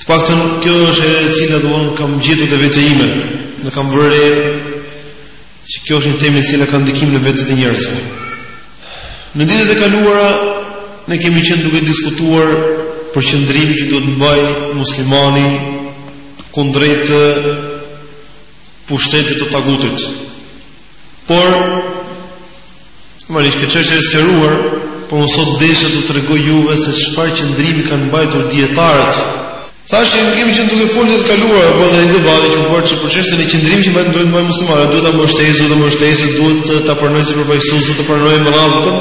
Të paktën kjo është ajo e cila unë kam gjetur te vetja ime, e kam vënë re që kjo është një temë e cila ka ndikim në vetet e njerëzve. Në ditët e kaluara ne kemi qenë duke diskutuar për qëndrimin që duhet të mbajë muslimani kundrejt pushtetit të tagutit. Por, normalisht kjo çështje u sqarua, por unë sot desha t'u tregoj juve se çfarë qëndrimi kanë mbajtur dijetarët. Thashë që ne kemi qenë duke folur në të kaluarën, apo dhe një debat që u bë për çështjen e qëndrimit që duhet të mbajnë muslimanët, duhet ta mbështesë, duhet ta mbështesë, duhet ta pranojë si përfaqësues, duhet ta pranojë me radhë,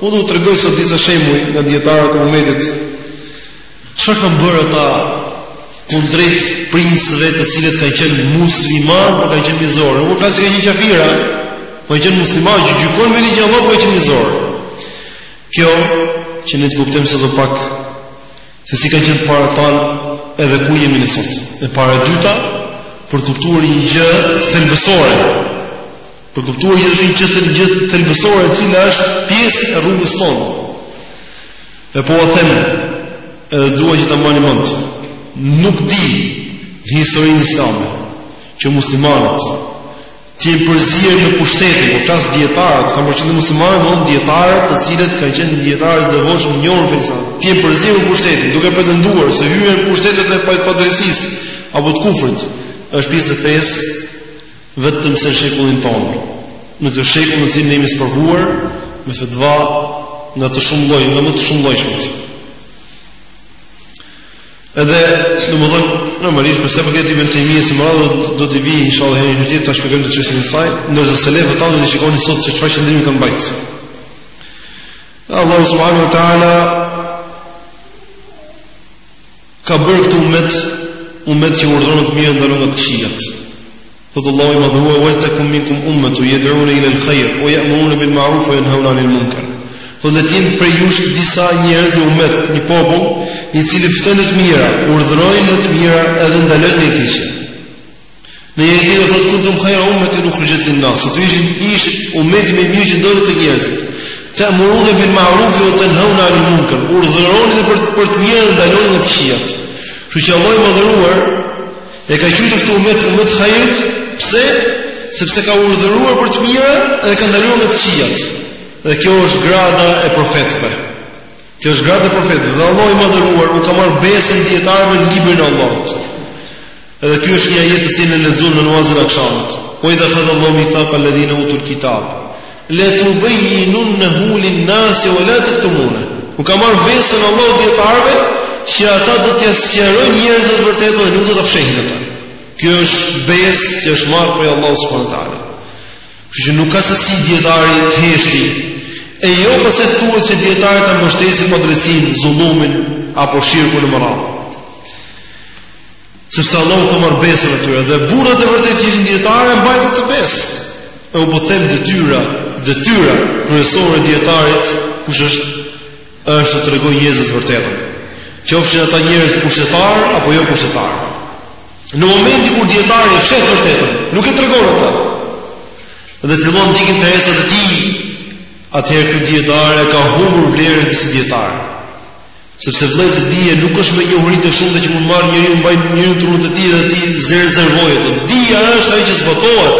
po unë do t'u tregoj sot disa shembuj nga dijetarët e umetit, Çfarë kanë bërë ata kundrejt princëve të cilët kanë qenë muslimanë, por kanë qenë mizorë. Nuk po flas se kanë qenë qafira, por kanë qenë muslimanë që gjykojnë me ligjin e Allahut po kanë qenë mizorë. Kjo që ne të kuptojmë sado pak se si kanë qenë të parët tanë edhe ku jemi ne sot. E para. E dyta për të kuptuar një gjë thelbësore. Për të kuptuar një çështje, një gjë thelbësore e cila është pjesë e rrugës tonë. E po e them, edhe dua që ta mbani mend. Nuk di në historinë islame që muslimanët të jenë përzier me pushtetin, po flas dijetarët, kam për qëllim muslimanët, domethënë dijetarët, të cilët kanë qenë dijetarë të devotshëm, njohës të fesë, të jenë përzier me pushtetin, duke pretenduar se hyrja në pushtetet e padrejtësisë apo të kufrit, është pjesë e fesë Vetëm se në shekullin tonë, në këtë shekull në të cilin jemi sprovuar me fetva nga të shumëlloj, nga më të shumëllojshmet. Edhe, domethënë, normalisht, për sa i përket Ibn Tejmijes e me radhë, do t'i vijë, insha Allah, herën tjetër, ta shpjegojmë çështjen e saj, ndërsa selefët tanë do t'i shikoni sot se çfarë qëndrimi kanë mbajtë. Allah subhanahu wa ta'ala E ka bërë këtë umet, umet që urdhëron të mirën, ndalon nga të këqijat. Thotë Allahu i madhëruar: "Waltakum minkum ummatun yad'una ila al-khayr wa ya'muruna bil ma'ruf wa yanhauna 'anil munkar." Thotë le të jenë prej jush disa njerëz, një umet, një popull, i cili fton në të mira, urdhërojnë në të mirë edhe ndalojnë nga e keqja. Në një ajet tjetër thotë kuntum khaira ummatin ukhrijat lin nas. Thotë ishit ummeti më i mirë që doli te njerëzit. Ta murun bil ma'ruf wa tanhauna 'anil munkar. Urdhëroni për të mirën dhe ndaloni nga të këqijat. Kështu që Allahu i madhëruar e ka quajtur këtë ummet ummet i hajrit, pse? Sepse ka urdhëruar për të mirën dhe ka ndaluar nga të këqijat. Dhe kjo është grada e profetëve. Kjo është grada e profetëve, dhe Allahu i Madhëruar u ka marrë besën dijetarëve në librin e Allahut. Edhe ky është një ajet të cilin e lexuam në namazin e akşamit. O idha khadha Allahu mithaqa alladhina utul kitab la tubayyinunahu lin-nasi wa la taktumuna. U ka marrë besën Allahu dijetarëve që ata do t'ua sqarojnë njerëzve të vërtetën dhe nuk do ta fshehin atë. Kjo është besë që është marrë prej Allahut subhanahu wa taala. Kështu që nuk ka se si dietari të heshti, e jo pastaj thuhet që dietari ta mbështesë padrejtësinë, zullumin apo shirkun e madh. Sepse Allahu ka marrë besën e tyre dhe burrat e vërtetë që ishin dietarë mbajtën këtë besë. E unë po them detyra, detyra kryesore e dietarit, kush është është t'u tregojë njerëzve të vërtetën. Qofshin ata njerëz pushtetar apo jo pushtetar. Në momentin kur dietari e fsheh të vërtetën, nuk e tregon atë. Dhe fillon të ndjekë interesat e tij, atëherë ky dietar e ka humbur vlerën e tij si dietar. Sepse vëllezër dije nuk është me njohuritë e shumta që mund marrë njeriu mbaj njeriu trurin e tij dhe t'i rezervojë ato. Dija është ajo që zbatohet.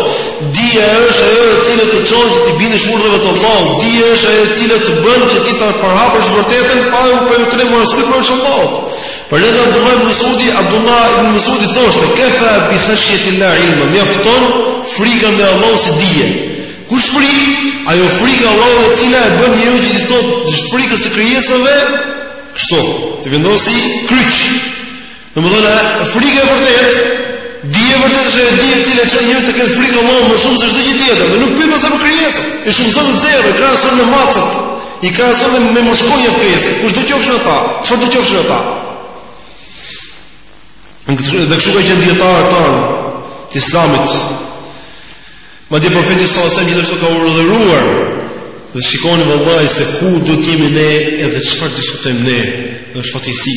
Dija është ajo e cila të çon që t'i bindesh urdhrave të Allahut. Dija është ajo e cila të bën që ti ta përhapësh të vërtetën pa u pa u trembur askujt përveç Allahut. Prandaj edhe Abdullah ibn Mas'udi, Abdullah ibn Mas'udi thoshte: "Kafa bi khashyati Allah ilma", mjafton frika ndaj Allahut si dije. Kush frikë? Ajo frika Allahut e cila e bën njeriu që t'i thotë frikës së krijesave, kështu, t'i vendosi kryq. Domethënë, frika e vërtetë, dije e vërtetë është ajo dije e cila e çon njeriu të ketë frikë Allahut më shumë se çdo gjë tjetër, dhe nuk pyet më pas për krijesat. E shumëzon me zero, i krahason me macet. I krahason me mushkonjat krijesat, kushdo qofshin ata, çfarëdo qofshin ata. Dhe kështu ka qenë dietarët tanë të islamit. Madje profeti sallallahu alaihi wasallam gjithashtu ka urdhëruar dhe shikoni vëlla se ku do të jemi ne edhe çfarë diskutojmë ne dhe shfatisi.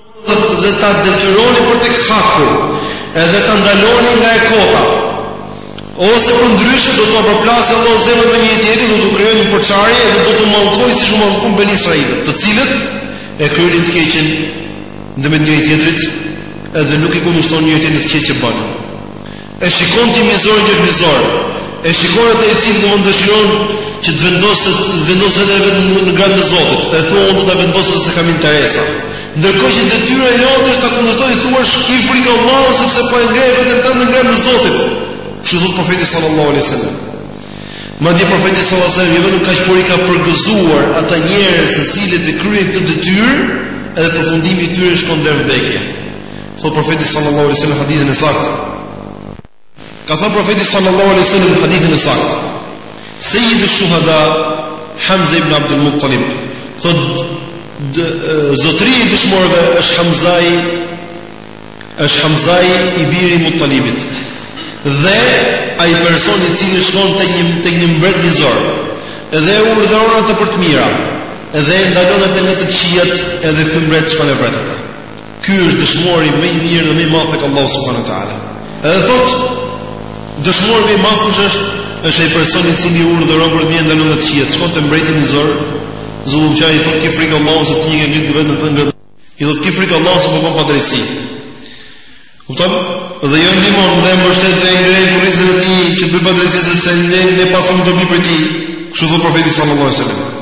dhe ta detyroni për te haku, edhe ta ndaloni nga e kota. Ose përndryshe do t'ua përplasë Allahu zemrën me njëri-tjetrin, do t'u krijojë përçarje edhe do t'u mallkojë siç u mallkuan beni israilët, të cilët e kryenin të keqen në mes njëri-tjetrit edhe nuk i kundërshtonin njëri-tjetrit të keqen që bënin. E shikon ti mizorin që është mizor. E shikon atë i cili domethënë dëshiron që të vendosë të vendosë veten në gradë të Zotit. E thua unë do ta vendos se kam interesa. Ndërkohë që detyra jote është ta kundërshtosh t'i thuash ki frikë Allahun sepse po e ngre veten tënde në gradë të Zotit. Kështu thot profeti sallallahu alaihi wasallam. Madje profeti sallallahu alaihi wasallam jo vetëm kaq por i ka përgëzuar ata njerëz të cilët e kryejnë këtë detyrë, edhe përfundimi i tyre shkon deri në vdekje. Thot profeti sallallahu alaihi wasallam hadithin e saktë. Ka thonë profeti sallallahu alaihi wasallam hadithin e saktë. Sayyid ash-shuhada Hamza ibn Abdul Muttalib thot zotri i dëshmorëve është Hamzai është Hamzai i biri i Muttalibit. Dhe ai person i cili shkon te një te një mbret mizor dhe e urdhëron atë për të mira dhe e ndalon atë nga të këqijat edhe ky mbret shkon e vret atë. Ky është dëshmori më i mirë dhe më i madh tek Allahu subhanahu wa taala. Edhe thot dëshmori më i madh kush është? Është ai person i cili urdhëron për të mirë ndalon nga të këqijat. Shkon te mbreti mizor, zullumçar i thot ke frikë Allahun se ti je një ditë vetëm të ngrat. I thot ke frikë Allahun se po bën padrejtësi. Kupton? Dhe jo ndihmon dhe mbështet dhe ngre në kurrizin e tij që të bëjë padrejtësi sepse ne ne pasim dobi për ti. Kështu thot profeti sallallahu alajhi wasallam.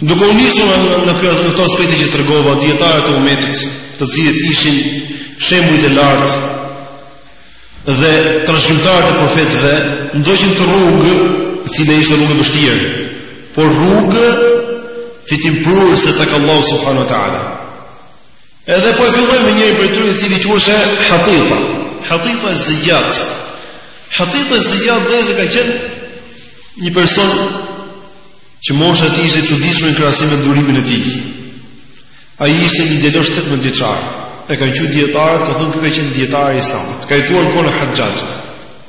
Duke u nisur nga këto aspekte që tregova dijetarët e umetit, të cilët ishin shembujt e lartë dhe trashëgimtarët e profetëve, ndoqën këtë rrugë, e cila ishte rrugë e vështirë, por rrugë fitimprurëse tek Allahu subhanahu wa taala. Edhe po e fillojmë me njërin prej tyre i cili quheshe Hatita. Hatita ez Zejjat. Hatita ez Zejjat dhe ka qenë një person që mosha e tij ishte e çuditshme në krahasim me durimin e tij. Ai ishte një djalosh 18 vjeçar. E kanë thënë dijetarët, kanë thënë ky ka qenë dijetar i Islamit. Ka jetuar në kohën e Haxhaxhit.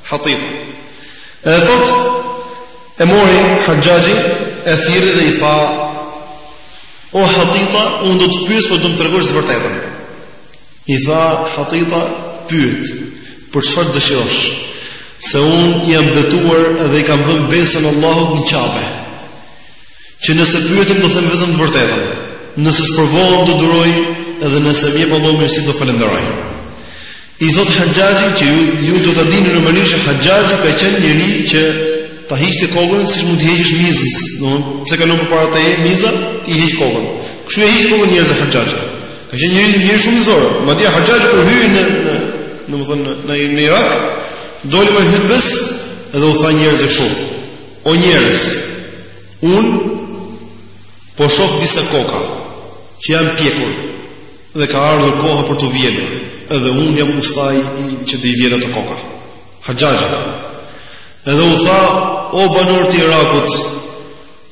Hatita. Edhe thot e mori Haxhaxhi e thirri dhe i tha O Hatita, unë do të pyes, por do të më tregosh të vërtetën. I tha Hatita, Pyet, për çfarë dëshirosh? Se unë jam betuar dhe i kam dhënë besën Allahut në Qabe. Që nëse pyetem do them vetëm të vërtetën. Nëse sprovohem do duroj dhe nëse më jep Allahu mirësi do falenderoj. I thot Haxhaxhi që ju ju do ta dini në mënyrë që Haxhaxhi ka qenë njeri që ta hiqte kokën siç mund të heqësh mizën, domthonë pse kalon përpara teje miza, i heq kokën. Kështu ua hiqte kokën njerëzve Haxhaxhi. Ka qenë njeri njeri shumë mizor. Madje Haxhaxhi kur hyri në, në, në, domethënë, në, në Irak, doli në hytbe edhe u tha njerëzve kështu. O njerëz, unë po shoh disa koka që janë pjekur dhe ka ardhur koha për t'u vjelur edhe unë jam ustai që do i vjelë ato koka. Haxhaxhi. Edhe u tha, o banorë të Irakut,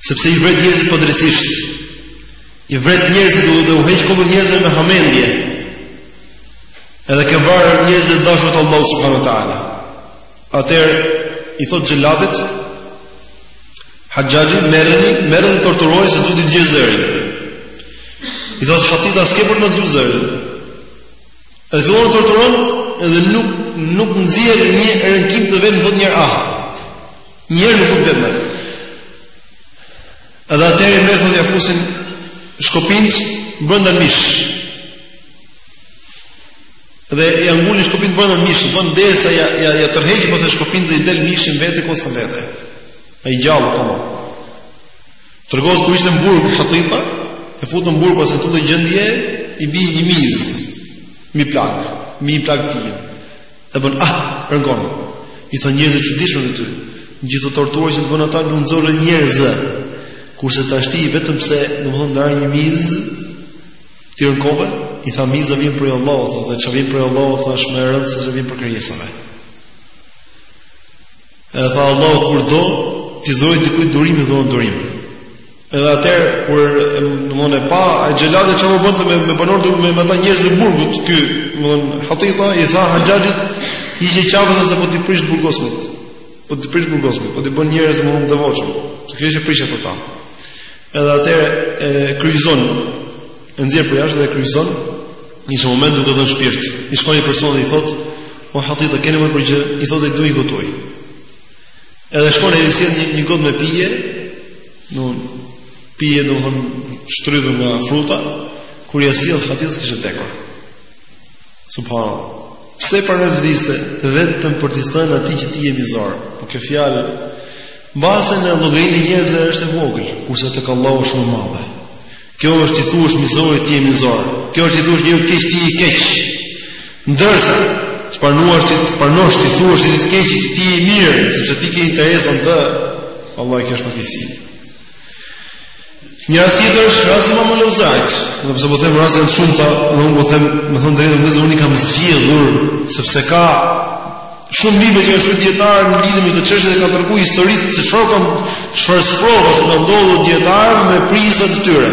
Sepse i vret njerëzit padrejtësisht. I vret njerëzit dhe u heq kokën njerëzve me hamendje. Edhe ke varë njerëzit e dashur të Allahut subhanahu wa taala. Atëherë i thot xhelatit Haxhaxhi merrni, merre torturoje se dua t'ia dëgjoj zërin. I thot Hatita s'ke për të ma dëgju zërin. Edhe fillon e torturon, edhe nuk nuk nxjerr një rënkim të vetëm thot një ah. Një herë një uf të vetme. Edhe atëherë domethënë ia fusin shkopinjtë brenda mish. Dhe ia ngulin shkopinjtë brenda mish, domethënë derisa ia ia, ia tërheq pastaj shkopinjtë dhe i del mishi në vete kocka vete. Ai gjallë akoma. Tregohet kur ishte në burg Hatita, e futën në burg pas këtë gjendje i bi një mizë mbi plagë, mbi plagë të tij. E bën ah, rënkon. I thanë njerëz e çuditshme me ty. Gjithë ato tortura që të bënë ata nuk nxore një zë. Kurse tashti vetëm se, domethënë të ra një mizë ti rënkove, i tha miza vjen prej Allahut, dhe çfarë vjen prej Allahut është më e rëndë se çfarë vjen prej krijesave. E tha Allahu kur do t'i dhurojë dikujt durim i dhuron durim. Edhe atëherë kur domthonë pa xhelati çfarë bënte me, me banorët me, me ata njerëz të burgut, ky domthonë Hatita i tha Haxhaxhit, hiqe qafe se po t'i prish burgosmit. Po t'i prish burgosmit, po t'i bën njerëz më të devotshëm. Kjo është prishja për ta. Edhe atëherë e kryqëzon e nxjerr përjashtë dhe e kryqëzon në një moment duke dhënë shpirt. I shkon një person dhe i thotë, "O Hatita, ke nevojë për gjë?" I thotë, "Dua një gotë ujë." Edhe shkon e i sjell një, një gotë me pije, një pije domethënë të shtrydhur nga fruta kur ia sjell Hatitës kishte vdekur. Subhanallahu. Pse pranoi të vdiste vetëm për t'i thënë atij që ti je mizor? Po kjo fjalë mbase në llogarinë e njerëzve është e vogël, kurse tek Allahu është shumë e madhe. Kjo është t'i thuash mizorit ti je mizor. Kjo është t'i thuash një të keqi ti i keq. Ndërsa të pranuar, të pranosh t'i thuash të keqit ti je i mirë, sepse ti ke interesa, te Allahu kjo është fatkeqësi. Një rast tjetër është rasti i imam Euzait, edhe pse po them rastet janë të shumta, domethënë, më thon drejtë, unë i kam zgjedhur sepse ka Shumë libra që kanë shkruar dijetarë në lidhje me këtë çështje dhe kanë treguar historitë se çfarë kanë çfarë sprovash u kanë ndodhur dijetarëve me prijësat e tyre.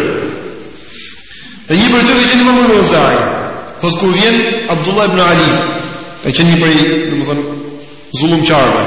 Dhe një prej tyre ka qenë imam Euzai. Thotë kur vjen Abdullah ibn Ali, ka qenë një prej, domethënë, zullumqarëve.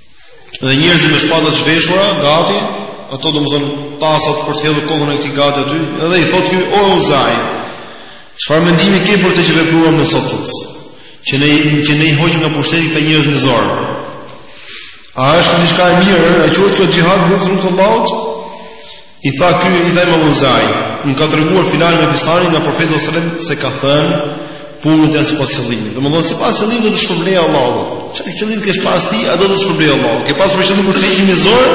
Dhe njerëzit me shpatat e zhveshura, gati, ato domethënë tasat për të hedhur kokën e këtij gati aty, edhe i thotë ky o Uzai. Çfarë mendimi ke për atë që vepruam ne sot? Që ne që ne i hoqim nga pushteti këta njerëz me zor. A është diçka e mirë? A quhet kjo xhihad në rrugën e Allahut? I tha ky i tha Imam Uzai, më ka treguar filani nga filani nga profeti sallallahu alajhi wasallam se ka thënë punët janë sipas qëllimit. Domethënë sipas qëllimit do të shpërblejë Allahu. Çfarë qëllim ke pas ti, ashtu do të shpërblejë Allahu? Ke pas për qëllim për çështje mizore?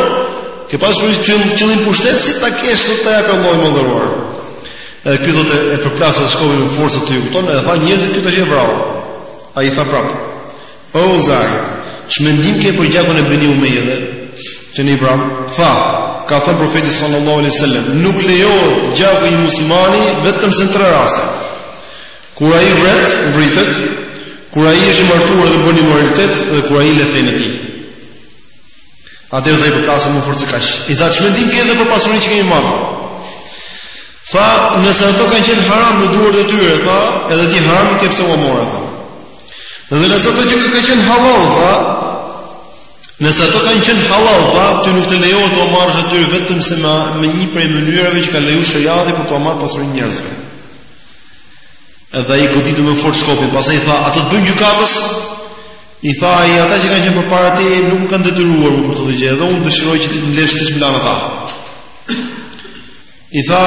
Ke pas për qëllim qëllim pushtet si ta kesh ta jap Allahu më dhëruar. Edhe ky thotë e përplasi shkopin me forcë të tij. Kupton? Edhe thanë njerëzit këtu që e vrau. Ai i tha prapë. O Uzaj, ç'mendim ke për gjakun e Beni Umejeve? Që ne Ibram tha, ka thënë profeti sallallahu alaihi wasallam, nuk lejohet gjaku i muslimanit vetëm në tre raste. Kur ai vret, vritet, kur ai është i martuar dhe bën immoralitet dhe kur ai lë fenë e tij. Atëherë ai përplasi më fort se kaq. I tha ç'mendim ke edhe për pasurinë që kemi marrë? Tha, nëse ato kanë qenë haram në duart e tyre, tha, edhe ti haram i ke pse ua more, tha. Dhe nëse ato që kanë qenë halal, tha, nëse ato kanë qenë halal, tha, ty nuk të lejohet t'ua marrësh atyre vetëm se me, me një prej mënyrave që ka lejuar sheriati për t'ua marrë pasurinë njerëzve. Edhe ai goditi më fort shkopin, pastaj i tha, a do të bëj gjykatës. I tha ai, ata që kanë qenë përpara teje nuk më kanë detyruar për këtë gjë, edhe unë dëshiroj që ti të më lësh siç më lanë ata. I tha,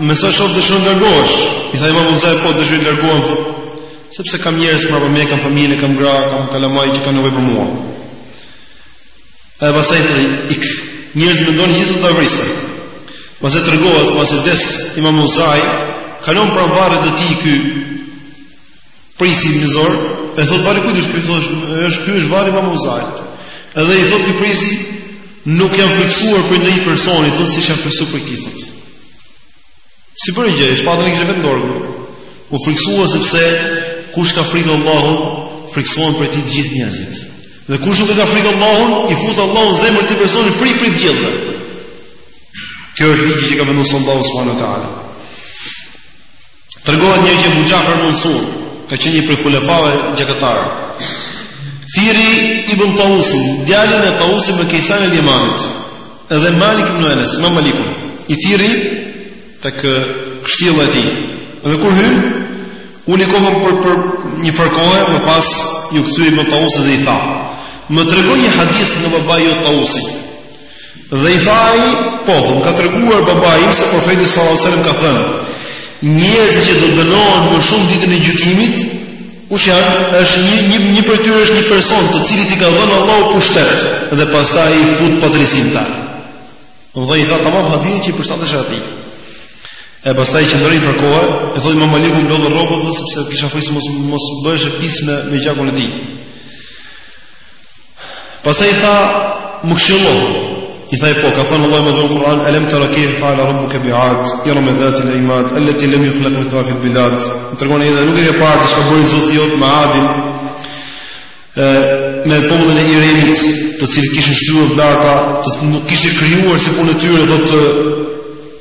me sa shof dëshiron të largohesh, i tha Imam Uzai, po dëshiroj të largohem, tha, sepse kam njerëz mbrapa meje, kam familje, kam gra, kam kalamaj që kanë nevojë për mua. E pastaj i tha, ik, njerëzit mendonin se do ta vriste. Pastaj tregohet, pasi vdes Imam Uzai, kalon pranë varrit të tij ky, prijësi mizor, e thotë varri i kujt është ky, i thonë, është ky është varri i Imam Uzait. Edhe i thotë ky prijësi, nuk jam frikësuar për ndonjë person, i thotë siç jam frikësuar për këtë. S'i bëri gjë, edhe pse e kishte vetë në dorë. U frikësua sepse kush ka frikë Allahun, frikësohen prej tij gjithë njerëzit. Dhe kush nuk e ka frikë Allahun, i fut Allahu në zemër atij personi frikë prej të gjithëve. Ky është ligji që ka vendosur Allahu subhanahu wa taala. Tregohet njëherë që Ebu Xhafar Mansur, ka qenë një prej hulefave gjakatarë. Thirri Ibn Tausin, djalin e Taus ibn Kejsan el Jemanit, edhe Malik ibn Anas, imam Malikun. I thirri tek kështjella e tij. Dhe kur hynë, uli kokën për për një farkohe, më pas iu kthye Ibn Tausit dhe i tha: "Më trego një hadith nga babai jot Tausi." Dhe i tha ai, po, më ka treguar babai im se profeti sallallahu alajhi wasallam ka thënë, njerëzit që do dënohen më shumë ditën e gjykimit, kush janë? Është një një një prej tyre është një person të cilit i ka dhënë Allahu pushtet dhe pastaj i fut padrejtësi në ta. Dhe i tha tamam hadithin që i përshtatesh atij. E pastaj qëndroi farë kohe, e thotë Imam Maliku mblodha rrobën dhe sepse kisha frikë se mos mos bëhesha pis me me gjakun e tij. Pastaj tha, "Më këshillo." I tha, "Po, ka thënë Allahu i madhëruar në Kur'an, "Alam tara kayfa fa'ala rabbuka bi'ad, iram dhat al-imad, allati lam yukhlaq mithluha fi al-bilad." Më tregon edhe nuk e ke parë çka bëri Zoti jot me Adin, me popullin e Iremit, të cilët kishin shtylla të larta, që nuk kishte krijuar si punë e tyre, thotë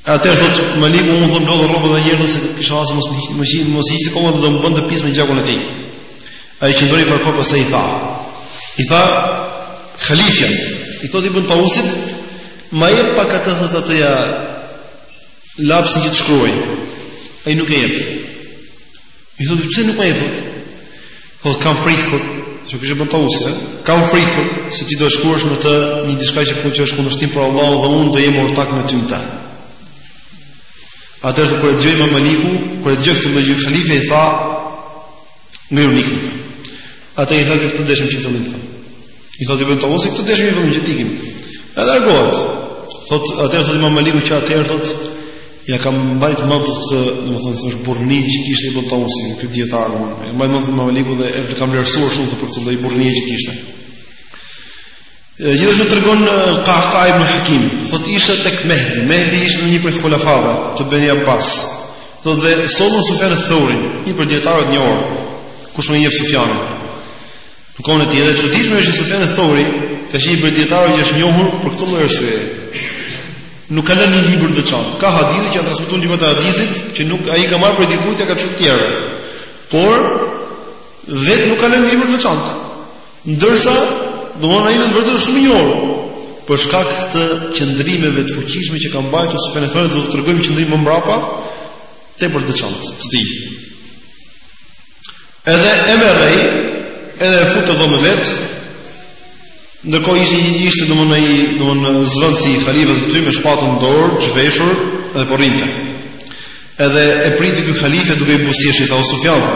E atëherë thot Maliku unë thot mblodha rrobat edhe një herë se kisha hall se mos më mos më mos ishte koma do të më bënte pis me gjakun e tij. Ai qëndroi farë kohe pastaj i tha. I tha Khalifja, i thotë Ibn Tausit, ma jep pak atë thot atë ja lapsin që të shkruaj. Ai nuk e jep. I thotë, përse nuk ma jep, thotë? Po, kam frikë, thotë, kështu Ibn Tausi, kam frikë, thotë, se ti do shkruash me të një diçka që punë që është kundërshtim për Allahun dhe unë do jem ortak me ty në ta. Atëherë thotë kur e dëgjoi Imam Maliku, kur e dëgjoi këtë gjë khalifja, i tha, ngrihuni ikni, tha. Atëherë i tha këtë deshëm që fillim thotë. I thotë Ibn Tawusi këtë deshëm që fillim që të ikim. Edhe largohet. Thot atëherë thotë Imam Maliku që atëherë thot ja kam mbajt mend këtë, domethënë se është burrni që kishte Ibn Tawusi, ky dijetar domethënë. E mbajt mend Imam Maliku dhe e kam vlerësuar shumë për këtë lloj burrnie që kishte. Gjithashtu tregon Qa'qa ibn Hakim, thotë isha tek Mehdi, Mehdi ishte një prej khulafave të Beni Abbas. Thot dhe sollën Sufjan al-Thawri, një prej dijetarëve të njohur, kush nuk e njeh Sufjan. Në kohën e tij edhe çuditshme është Sufjan al-Thawri, ka qenë një prej dijetarëve që është njohur për këtë lloj arsye. Nuk ka lënë një libër të veçantë. Ka hadithe që janë transmetuar librat e hadithit, që nuk ai ka marrë prej dikujt e ka çuar tjerë. Por vetë nuk ka lënë libër të veçantë. Ndërsa, domthonë ai në vërtetë është shumë i njohur për shkak të qëndrimeve të fuqishme që ka mbajtur Sufjan al-Thawri do të tregojmë qëndrim më mbrapa tepër të veçantë të tij. Edhe e merr ai, edhe e fut te dhoma vet. Ndërkohë ishte një ishte domthonë ai domthonë zvendësi i halifes aty me shpatën dorë, zhveshur dhe po rrinte. Edhe e priti ky halife duke i buzëqeshur tha o Sufjan tha.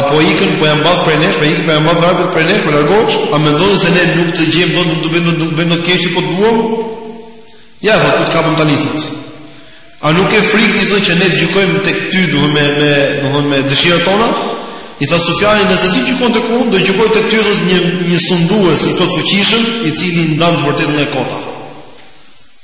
apo ikën po ja mbath prej nesh, po ikën po ja mbath vrapit prej nesh, po largohesh, a mendon se ne nuk të gjejmë dot, nuk të bëjmë dot, nuk bëjmë dot keq ty po duam? Ja, po të kapëm tani thot. A nuk ke frikë ti që ne gjykojmë tek ty, do me me, do me dëshirat tona? I tha Sufjani, nëse ti gjykon tek unë, do gjykoj tek ty thot një një sundues i plotfuqishëm, i cili ndan të vërtetën nga e kota.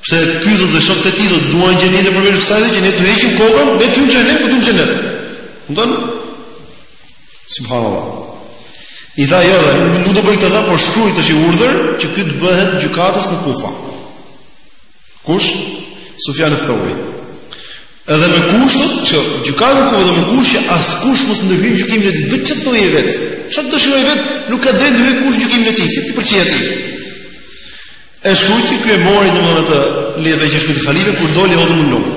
Pse ky thot dhe shokët e tij thot duan gjë tjetër përveç kësaj dhe që ne t'i heqim kokën, ne të hyjmë xhehenem, ky në xhenet. Kupton? Subhanallahu. I tha jo, nuk do bëj këtë dha, por shkruaj tash një urdhër që ky të bëhet gjykatës në Kufa. Kush? Sufjan al-Thawri. Edhe me kushtet që gjykatën e Kufës dhe me kusht që askush mos ndërhyjë gjykimin e tij, vetë çdo i vet. Çfarë dëshiron vet, nuk ka drejtë ndërhyjë kush gjykimin e tij, si t'i pëlqej atë. E shkruajti ky e mori domethënë atë letër që shkruajti halifi kur doli e hodhi në lum.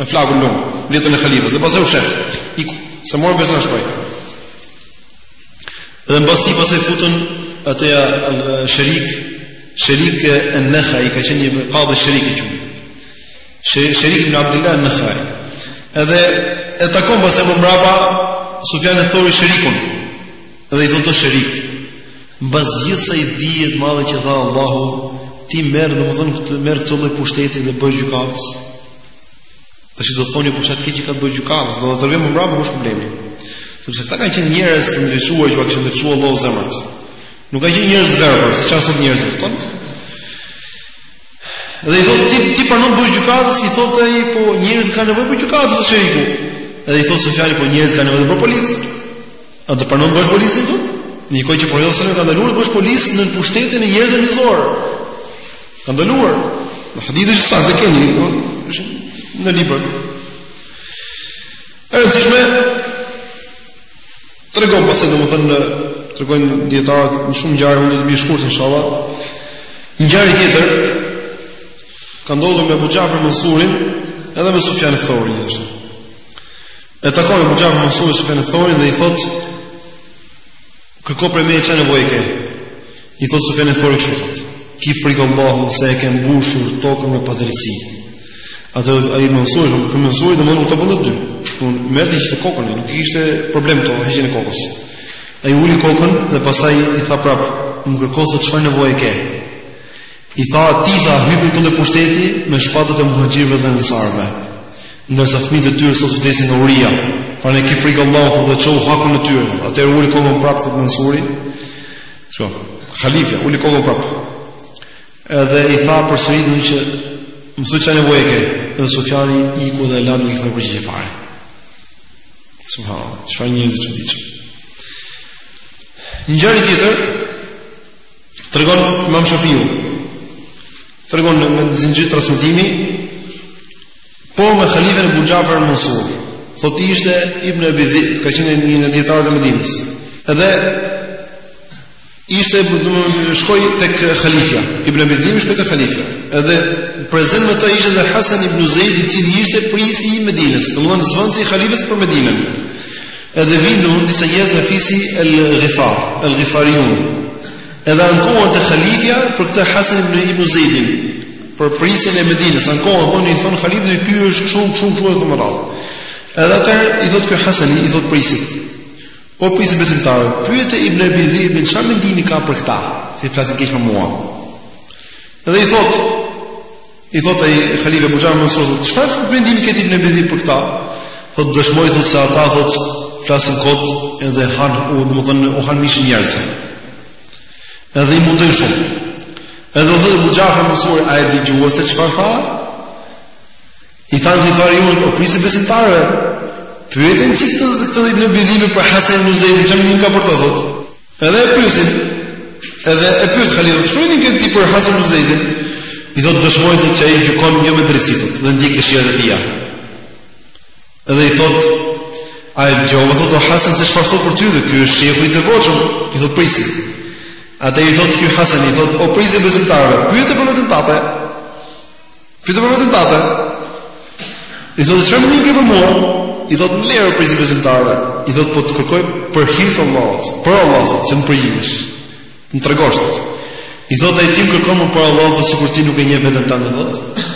E flaku në lum, letrën e halifes dhe pastaj u fsheh. Iku, s'e mori vesh nga shkoi. Dhe mbas tij pastaj futën atë ja Sherik, Sherik en-Nehai ka qenë një kadi Sherik i quajtur. Sherik ibn Abdullah en-Nehai. Edhe e takon pastaj më mbrapa Sufjan e Thori Sherikun. Dhe i thotë o Sherik, mbas gjithë kësaj dije të madhe që të dha Allahu, ti merr domethënë këtë merr këtë lloj pushteti dhe bëhe gjykatës. Tash do të thoni po çfarë keqe ka të bëhe gjykatës, do ta tregojmë më mbrapa ku është problemi. Sepse këta kanë qenë njerëz të ndriçuar që ua ka ndriçuar Allahu zemrat. Nuk ka qenë njerëz të verbër, siç janë sot njerëzit tonë. Dhe i thotë ti ti pranon të bëhe gjykatës, i thotë ai po njerëz kanë nevojë për gjykatës thot Sheriku. Dhe i thotë Sufjani po njerëz kanë nevojë për policë. A do pranon të bëhesh polic ti këtu? Në një kohë që profeti e ka ndaluar të bëhesh polic në pushtetin e njerëzve mizor. Ka ndaluar. Në hadithin e saktë e keni, po në libër. E rëndësishme tregon pas domethënë tregojnë dietarët në shumë ngjarje mund t'i bie shkurt inshallah. Një ngjarje tjetër ka ndodhur me Abu Jafar Mansurin edhe me Sufjan Thori gjithashtu. E takon Abu Ja'far Mansuri Sufjan al-Thawri dhe i thot: "Kërko prej meje çfarë nevoje ke?" I thot Sufjan al-Thawri kështu thot: "Ki frikë Allahut se e ke mbushur tokën me padrejtësi." Atë ai Mansuri, kur Mansuri do mund ta bënte dy. Domethënë t'i hiqte kokën, nuk kishte problem heqjen e kokës. Ai uli kokën dhe pastaj i tha prap: "Më kërko thot çfarë nevoje ke?" I tha atij tha hypi ti në pushtet me shpatat e muhaxhirëve dhe ensarëve. Ndërsa fëmijët e tyre sot vdesin nga uria. Pra ndaj ki frikë Allahun dhe çau hakun e tyre. Atëherë uli kokën prapë thot Mansuri. Kështu, halifja uli kokën prapë. Edhe i tha përsëri do që më thu çfarë nevoje ke. Dhe Sufjani iku dhe la nuk i tha përgjigje fare. Subhanallahu. Çfarë njerëz të çuditshëm. Një gjë tjetër, Tregon Imam Shafiu. Tregon në, në zinxhir transmetimi po me halifen Ebu Xhafer el-Mansur. Thotë ishte Ibn Abi Dhib, ka qenë një nga dijetarët e Medinës. Edhe ishte domethënë shkoi tek halifja. Ibn Abi Dhib shkoi tek halifja. Edhe prezent me të ishte dhe Hasan ibn Zeid, i cili ishte prijësi i Medinës, domethënë zëvendësi i halifes për Medinën. Edhe vijnë thotë disa njerëz nga fisi El Ghifar, El Ghifariun. Edhe ankohen te halifja për këtë Hasan ibn Ibn Zeidin, për prijësin e Medinës. Ankohen thonë i thonë halifes se ky është kështu, kështu, kështu edhe me radhë. Edhe atëherë i thotë ky Hasani, i thotë prijësit. O prijësi i besimtarëve, pyete Ibn Abi Dhibin, çfarë mendimi ka për këta? Se flasin keq për mua. Edhe i thotë I thotë ai halifja Ebu Xhafer Mansur, çfarë mendimi ke ti Ibn Abi Dhib për këta? Thotë dëshmoj thotë se ata thotë flasin kot edhe han, u domethënë u han mishin njerëzve. Edhe i mundojnë shumë. Edhe u thotë Ebu Xhafer Mansur, a e dëgjuat se çfarë tha? I thanë Ghifariun, o prijësi i besimtarëve. Pyete një çik këtë Ibn Abi Dhibin për Hasan ibn Zeid, çfarë mendimi ka për të thotë? Edhe e pyesin, edhe e pyet halifja, çfarë mendimi ke ti për Hasan ibn Zeidin? I thotë dëshmoj se ai gjykon jo me drejtësi dhe ndjek dëshirat e tija. Edhe i thotë, a e dëgjove thotë o Hasan se çfarë thotë për ty dhe ky është shejh i devotshëm, i thotë prijësi. Atëherë i thotë ky Hasan i thotë, o prijësi i besimtarëve, pyete për veten tate. Pyete për veten tate. I thotë çfarë mendimi ke për mua? I thotë më ler o prijësi i besimtarëve. I thotë po të kërkoj për hir të Allahut, për Allah thotë që të më përgjigjesh. Më tregosh thotë. I thotë ai ti më kërkon mu për Allah thotë sikur ti nuk e njeh veten tënde thotë.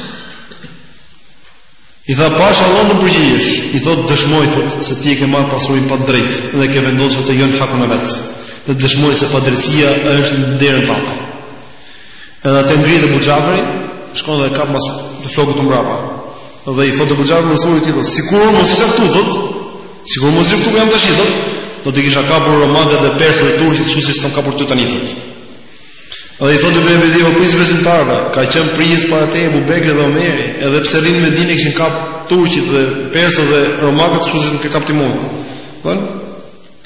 I tha pasha Allahun më përgjigjesh. I thotë dëshmoj thotë se ti e ke marrë pasurinë pa të drejtë dhe e ke vendosur jo në hakun e vet. Dhe dëshmoj se padrejtësia është në derën tënde. Edhe atëherë ngrihet Ebu Xhaferi, shkon dhe e kap pas flokëve mbrapa. Dhe i thotë Ebu Xhaferi Mansuri i thotë, sikur mos isha këtu, thot, sikur mos isha ku jam tash, thot, do të kishin kapur romakët dhe persët e turqit, kështu siç të kam kapur ty tani, thot. Dhe i thotë Ibn Abi Dhib, o prijësi i besimtarëve, ka qenë prijës para teje Abu Bekri dhe Omeri, edhe pse rinë me dinë kishin kap turqit dhe persët dhe romakët, kështu siç më ke kap ti mua. Thot.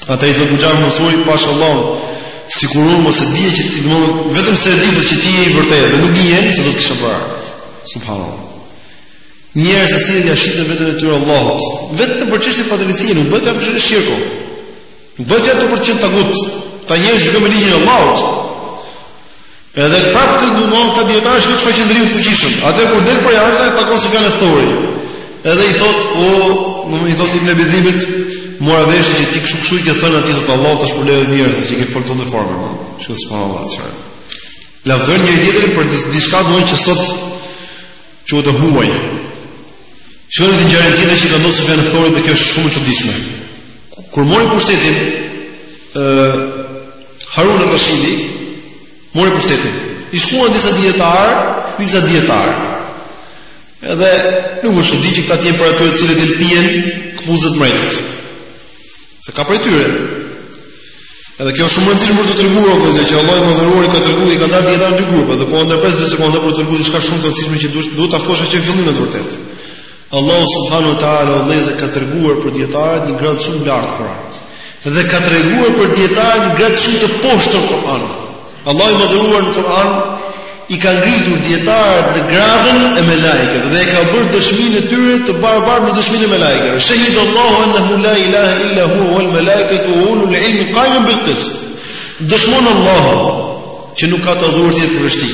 Atëherë i thotë Ebu Xhafer Mansuri pasha Allahun, sikur unë mos e dija që ti domethënë vetëm se e di që ti je i vërtetë dhe nuk gënjen se do të kisha prerë. Subhanallahu. Njerëz të cilët ja shitën veten e tyre Allahut, vetëm për çështje padrejtësie, nuk bëhet fjalë për çështje shirku. Nuk bëhet fjalë këtu për çështje tagut. Këta njerëz gjykonin me ligjin e Allahut. Edhe prap domethënë këta dijetarë që çfarë qëndrimi të fuqishëm. Atëherë kur del përjashtë e takon Sufjan al-Thori. Edhe i thot, o, domethënë i thot Ibn Abi Dhibit, mora vesh që ti kshu kshu i ke thënë atij thot Allahu ta shpërblejë me të mirë se ti ke folur në këtë formë. Shiko subhanallahu çfarë. Lavdërojnë njëri-tjetrin për diçka domethënë që sot janë të huaja. Shiko një ngjarje tjetër që ka ndodhur Sufjan al-Thori dhe kjo është shumë e çuditshme. Kur mori pushtetin, ë Harun al-Rashidi mori pushtetin. I shkuan disa dijetarë, disa dijetarë. Edhe nuk është e ditur që këta të jenë prej atyre të cilët i lëpijnë këpucët mretit. Se ka prej tyre. Edhe kjo është shumë rëndësishme për të treguar këto gjë që Allahu i madhëruar i ka treguar i ka ndarë dijetarët në dy grupe, dhe po ndërpres dy sekonda për të treguar diçka shumë të rëndësishme që duhet duhet ta thosha që në fillim në të vërtetë. Allahu subhanahu wa taala o vëllezër ka treguar për dijetarët një gradë shumë të lartë në Kur'an. Dhe ka treguar për dijetarët një gradë shumë të poshtër në Kur'an. Allahu i madhëruar në Kur'an i ka ngritur dijetarët në gradën e melajkeve dhe e ka bërë dëshminë e tyre të barabartë me dëshminë e melajkeve. Shahida Allahu annahu la ilaha illa huwa wal malaikatu wa ulul ilmi qaiman bil qist. Dëshmon Allahu që nuk ka të adhuruar tjetër përveç tij.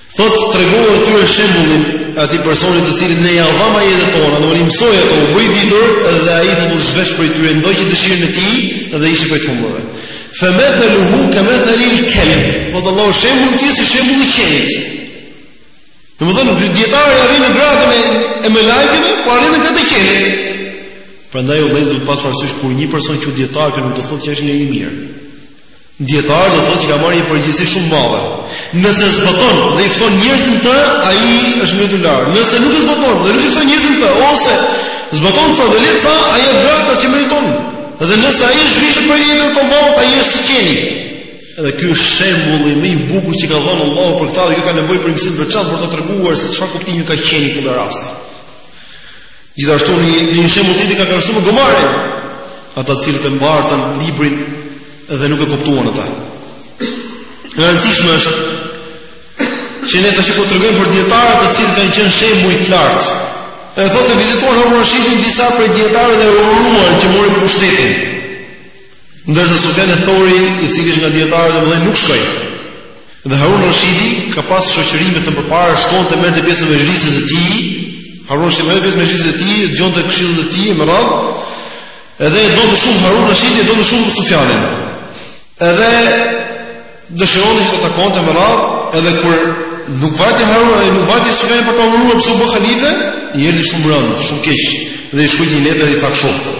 Thotë tregoja atyre shembullin e atij personi të cilin ne ja dhamë ajetet tona, domethënë i mësoi ato u bë i ditur dhe ai thot u zhvesh prej tyre ndoqi dëshirën e tij dhe ishi prej të humburve. Fa mathaluhu kamathalil kalb. Thot Allahu shembulli i tij si shembulli i qenit. Domethënë dijetari arrin në gradën e e melajkeve, po arrin edhe në gradën e qenit. Prandaj o vëllezër duhet pas parasysh kur një person quhet dijetar kjo nuk do thotë që është njeri i mirë. Dijetari do të thotë që ka marrë një përgjegjësi shumë të madhe. Nëse e zbaton dhe i fton njerëzit në të, ai është ngritur lart. Nëse nuk e zbaton dhe nuk i fton njerëzit në të, ose zbaton ca dhe lë ca, ai është te grada që meriton. Dhe nëse ai është zhveshur prej ajeteve të Allahut, ai është si qeni. Edhe ky është shembulli më i bukur që ka dhënë Allahu për këta, dhe kjo ka nevojë për një mësim të veçantë për të treguar se çfarë kuptimi ka qeni në këtë rast. Gjithashtu në një, një shembull tjetër ka krahasuar me gomarin, ata të cilët e mbartën librin dhe nuk e kuptuan atë. E rëndësishme është që ne tash po tregojmë për dijetarët të cilët kanë qenë shembuj të lartë. E thotë e vizituan Harun Rashidin disa prej dijetarëve dhe e uruan që mori pushtetin. Ndërsa Sufjan eth-Thauri, i cili ishte nga dijetarët e mëdhenj, nuk shkoi. Dhe Harun al-Rashidi ka pas shoqëri me të përpara, shkonte merrte pjesë në mexhlise të tij, Harun al-Rashidi merrte pjesë në mexhlise të tij, dëgjonte këshillat e tij me radhë. Edhe e donte shumë Harun al-Rashidi, e donte shumë Sufjanin. Edhe dëshironte që të takonte me radhë, edhe kur nuk vajte Harun, ai nuk vajte Sufjani për ta uruar pse u bë halife, i erdhi shumë rëndë, shumë keq. Dhe i shkruajti një letër i tha kështu.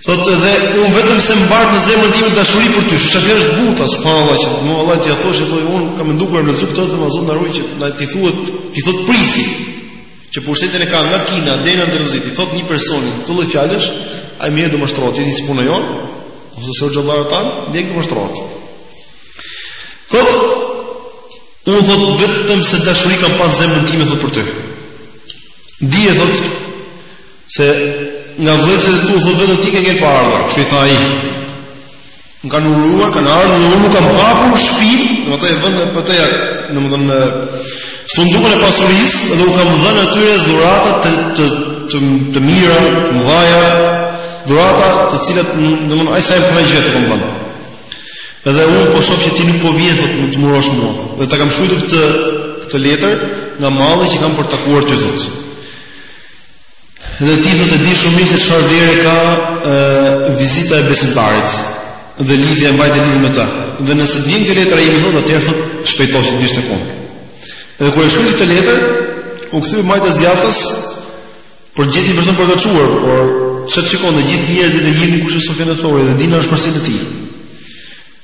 Thotë dhe unë vetëm se mbart në zemrën time dashuri për ty. Shef është buta, subhanallahu që më Allah t'i thoshë po unë kam menduar në zot këtë më zot na ruaj që na t'i thuhet, t'i thot prijësi. Që pushtetin e ka nga Kina deri në Andaluzi, t'i thot një personi, këto lloj fjalësh, ai mirë do mashtrohet, ti si puna jon, ose hoxhallarët tan, ne do mashtrohet. Thot unë thot vetëm se dashuri kam pas në zemrën time thot për ty. Dije thot Se nga vëllezërit e tu thotë vetëm ti ke ken pa ardhur, kështu i tha ai. Më kanë uruar, kanë ardhur dhe unë u kam hapur shtëpinë, domethënë e vënë për të, domethënë sundukun e pasurisë dhe u kam dhënë atyre dhurata të të të, të mira, të mëdha, dhurata të cilat domethënë ai sa e kanë gjetur kam dhënë. Edhe unë po shoh që ti nuk po vjen thotë të më urosh mua. Dhe ta kam shkruar këtë këtë letër nga malli që kam për të takuar ty thotë. Dhe ti thotë e di shumë mirë se çfarë vlere ka vizita e besimtarit dhe lidhja e mbajtë lidhje me të. Dhe nëse të vjen kjo letra ime thotë atëherë thotë shpejto që të vish tek un. Dhe kur e shkruajti këtë letër, u kthye majtas djathtas për të gjet një person për të çuar, por çka shikon të gjithë njerëzit e njihnin kush është Sufjan e Thori dhe dinë ashpërsinë e tij.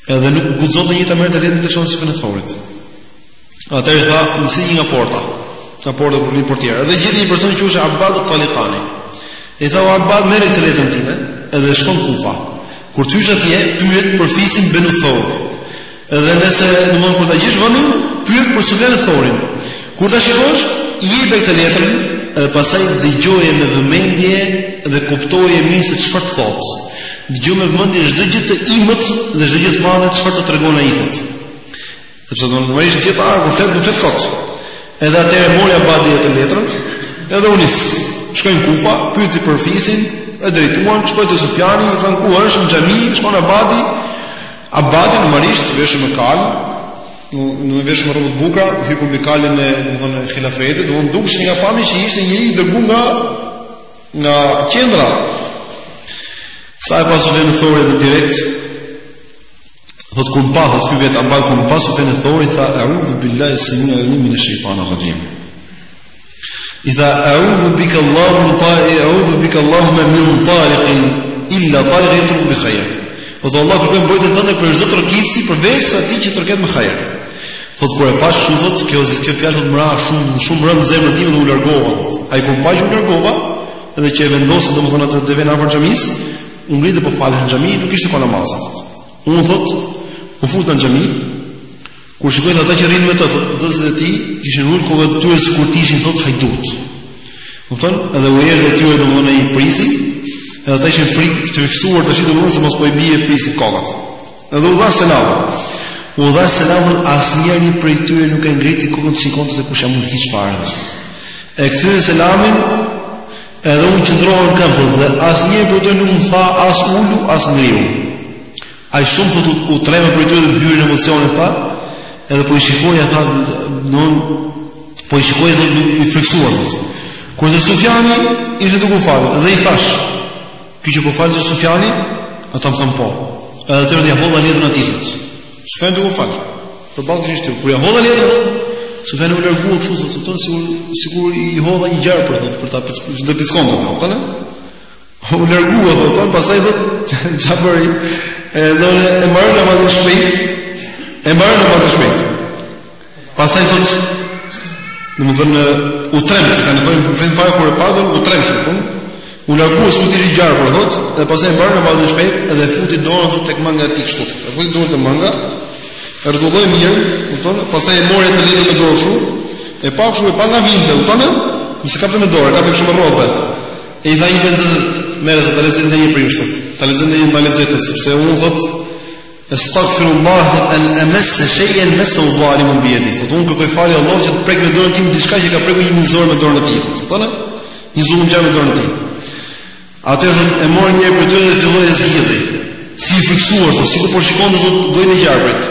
Edhe nuk guxonte një ta merrte letrën t'ia çonte Sufjan e Thorit. Atëherë i tha, më sill një nga porta, nga porta ku rrinë portierët. Edhe gjeti një person që quhej Abad al-Talikani. I tha, o Abad, merre këtë letrën time, edhe shko në Kufa. Kur të hysh atje, pyet për fisin Benu Thor. Edhe nëse, domethënë kur ta gjesh vendin, pyet për Sufjan e Thorin. Kur ta shikosh, jepi këtë letër dhe pastaj dëgjoje me vëmendje dhe kuptoje mirë se çfarë të thotë. Dëgjo me vëmendje çdo gjë të imët dhe çdo gjë të madhe çfarë të tregon ai thotë. Sepse domethënë normalisht dijetari kur flet, nuk flet kot. Edhe atëherë e mori Abadi atë letrën, edhe u nis. Shkoi në Kufa, pyeti për fisin, e drejtuan, shkoi te Sufjani, i thanë ku është në xhami, shkon Abadi. Abadi normalisht, veshë me kalë, në në veshë me rroba të bukura, hipur mbi kalin e domethënë hilafetit, domethënë dukej nga pamja që ishte njeri i dërguar nga nga qendra. Sa e pa Sufjan e Thori dhe direkt thot kur më pa, thot ky vet Abadi kur më pa Sufjan e Thori tha a'udhu billahi sami'il alim min ash-shaytan ar-rajim. I tha, eudhu bike Allahumme min ta, eudhu bike Allahumme min tarikin, illa tarikin jatruku bi khajr. O Allah kërkoj mbrojtjen tënde prej çdo trokitësi, përveç atij që troket me hajr. Thotë, kur e pashë unë, thotë, kjo, kjo fjalë thotë më ra shumë, shumë rëndë në zemrën time dhe u largova, thotë. A i kërë pa që u lërgova, edhe që e vendosa, domethënë atë deven afër xhamisë, u ngrit dhe po falej në xhami, nuk ishte pa namaz, thotë. Unë, thotë, u futa në xhami, Kur shikoj ata që rrinë me të, thotë nxënësit e tij, kishin ulur kokat e tyre sikur të ishin thotë hajdutë. Kupton? Edhe u erdhi aty domethënë ai prijësi, edhe ata ishin frikë të friksuar tash domethënë se mos po i bie prijësi kokat. Edhe u dhashë selam. U dhashë selam asnjëri prej tyre nuk e ngriti kokën të shikonte se kush jam unë hiç fare. E kthyen selamin Edhe unë qëndrova në këmbë dhe asnjë prej tyre nuk më tha as ulu, as ngriu. Ai shumë thotë u, u tremba prej tyre dhe më hynë emocione tha, edhe po i shikoja tha, domethënë po i shikoja dhe i friksuar thotë. Kurse Sufjani ishte duke u falë dhe i thashë, "Ky që po falet është Sufjani?" Ata më thanë po. Edhe atëherë ia hodha letrën atij. Sufjani duke u falë. Përballë kishte kur ia hodha letrën, Sufjani u largua kështu thotë, "Domethënë sikur sikur i hodha një gjarpër thotë për ta për ta pickuar." Kupton? U largua, domethënë, pastaj thotë çfarë bëri, e, në, e mbaroi namazin shpejt, e mbaroi namazin shpejt. Pastaj thotë, domethënë, u tremb, që ka në thënë, në fare kur e pa atë, u tremb shumë, po. u largua, sikur të ishte gjarpër thotë, dhe pastaj e mbaroi namazin shpejt, edhe futi dorën, thotë te mënga e tij kështu. E futi dorën te mënga, e rrotulloi mirë, domethënë, pastaj e mori të lirë me dorë shumë, e pa kështu e pa nga vinte, domethënë, nëse kap me dorë, kap kështu rrobe, Ej tha Ibn Zëdë, merre dhe ta lexojë ndonjë prej jush thot. Ta lexojë ndonjë ma lexojë thot, sepse unë thot Astaghfirullah thot an amassa shay'an massahu zalimun bi yadihi. Thot unë kërkoj falje Allahut që të prek me dorën time diçka që ka prekur një mizor me dorën e tij. Domethënë, një zullumqar me dorën e tij. Atëherë thot e mori njëri prej tyre dhe filloi e zgjidhi. Si i friksuar thot, sikur po shikonte thot gojën e gjarprit.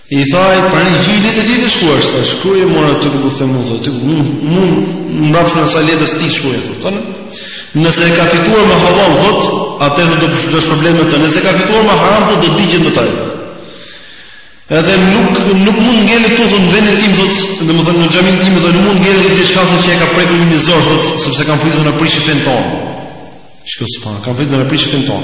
I tha ai për një gjë letër t'i shkruash, tha shkruaje atë që po them unë, ti mund mund mbrapa asaj letrës ti shkruaj atë. Thon, nëse e ka fituar me hallall thot, atëherë do të shpërblehet me të. Nëse ka fituar me haram do të digjet me të. Edhe nuk nuk mund ngel këtu thot në vendin tim thot, domethënë në xhaminë time thot nuk mund ngel këtu diçka që e ka prekur një mizor thot, sepse kam frikë se na prish fenë tonë. Shikoje pra, kam frikë se na prish fen ton.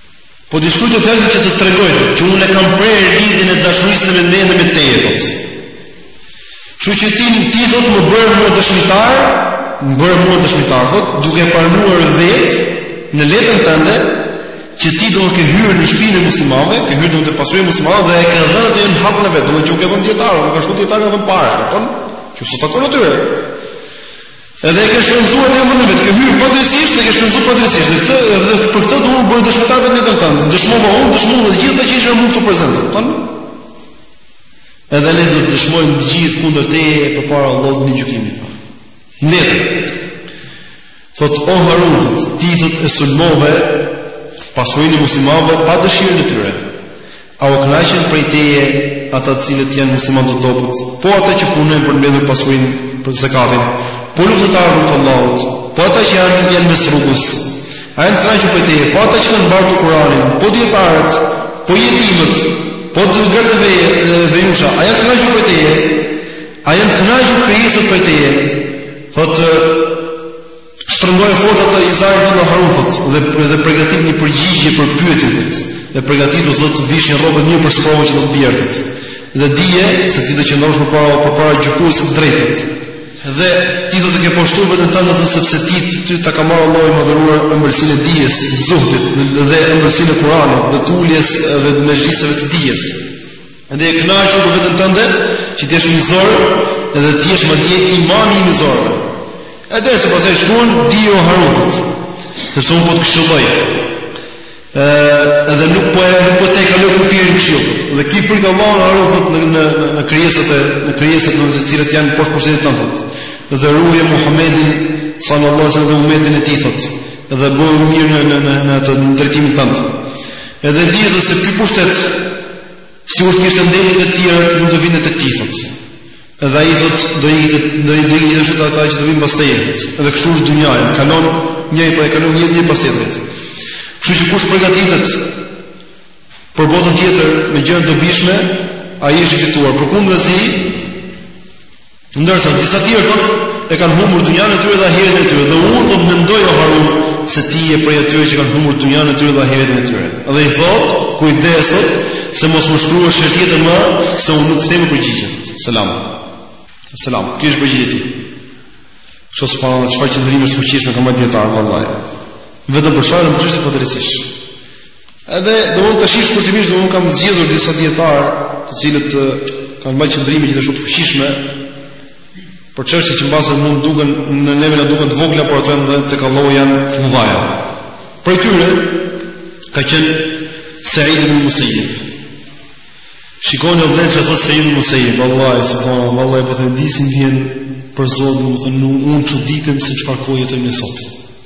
Po diskutoj të them që të tregoj që unë kam prerë lidhjen e dashurisë me mua e me teje. Kështu që ti ti thot më bëre mua dëshmitar, më bëre mua dëshmitar, thot, duke pranuar vetë në letrën tënde që ti domethënë ke hyrë në shpinën e muslimanëve, ke hyrë në pasurinë e muslimanëve dhe e ke dhënë atë në hakun e vet, domethënë që ke dhënë dietar, nuk ka shkuar dietar dhënë para, kupton? Që s'u takon atyre. Edhe e ke shpenzuar ti vetë, ke hyrë padrejtisht dhe ke shpenzuar padrejtisht. Dhe këtë edhe për këtë thot bëre dëshmitar veten tënde. Dëshmova unë, dëshmuan të gjithë ata që ishin mu këtu prezent. Kupton? Edhe ne do të dëshmojmë të gjithë kundër teje përpara Allahut në ditën e gjykimit. Ne. Thot o Harun, ti thot e sulmove pasurinë e muslimanëve pa dëshirën e tyre. A u kënaqen prej teje ata të cilët janë muslimanë të dobët, po ata që punojnë për të mbledhur pasurinë për zakatin, po luftëtarët e Allahut, po ata që janë janë mes rrugës. A janë të kënaqur prej teje, po ata që kanë mbartur Kur'anin, po dietarët, po jetimët, po gratë vejusha, a janë të kënaqur prej teje? A janë të kënaqur krijesat prej teje? Thotë Shtrëngoje fort atë izarin o Harun thot dhe dhe përgatit një përgjigje për pyetjen. Dhe përgatitu thot të vesh një rrobë mirë për sprovën që do të të bjerë ty. Dhe dije se ti do të qëndrosh përpara përpara gjykuesit të drejtë. Dhe ti thot e ke poshtuar veten tënde thot sepse ti ty ta ka marrë Allahu i madhëruar ëmbëlsinë e dijes, zuhdit dhe ëmbëlsinë e Kuranit dhe të uljes dhe mexhliseve të dijes. Edhe je kënaqur për veten tënde që të jesh mizor dhe të jesh madje imam i mizorëve. Edhe shiko për veten tënde o Harun thot. Sepse unë po të këshilloj. Ë edhe nuk po e nuk po e kaloj kufirin në këshillë. Dhe ki frikë Allahun o Harun thot në në në krijesat e në krijesat në të cilat janë poshtë pushtetit tënd. Dhe ruaje Muhamedin sallallahu alaihi wasallam umetin e tij thot. Dhe bëju mirë në në në atë drejtimin tënd. Edhe dije dhe se ky pushtet Sikur të kishte ndenjur te të tjerët s'mund të vinte te ti thot. Edhe ai thot, do i do i do i do i ketë ata që do vijnë pas teje. Edhe kështu është dynjaja, kalon një po e kalon një një pas tjetrit. Kështu që kush përgatitet për botën tjetër me gjëra të dobishme, ai është i fituar. Përkundrazi, Ndërsa disa të tjerë thotë e kanë humbur dynjanë e tyre dhe ahiretin e tyre. Dhe unë thot mendoj o Harun se ti je prej atyre që kanë humbur dynjanë e tyre dhe ahiretin e tyre. Dhe i thotë, kujdes ti se mos më shkruash herë tjetër më se unë nuk të kthej më përgjigje. Selam. Selam. Kjo është përgjigjja e tij. Shiko se pa, çfarë qëndrimi të fuqishëm ka mbajt dijetari vallahi. Vetëm për shkak të çështës padrejtësisë. Edhe domethënë tashi shkurtimisht domethënë kam zgjedhur disa dietarë, të cilët kanë mbajtur qëndrime shumë të fuqishme për çështje që mbase mund duken në neve na duken të vogla, por ato tek Allahu janë të mëdha. Prej tyre ka qenë Sa'id ibn Musayyib. Shikoni edhe çfarë thotë Sa'id ibn Musayyib, vallahi subhanallahu, vallahi po të ndisin vjen për Zotin, domethënë unë çuditem se çfarë kohë jetojmë sot.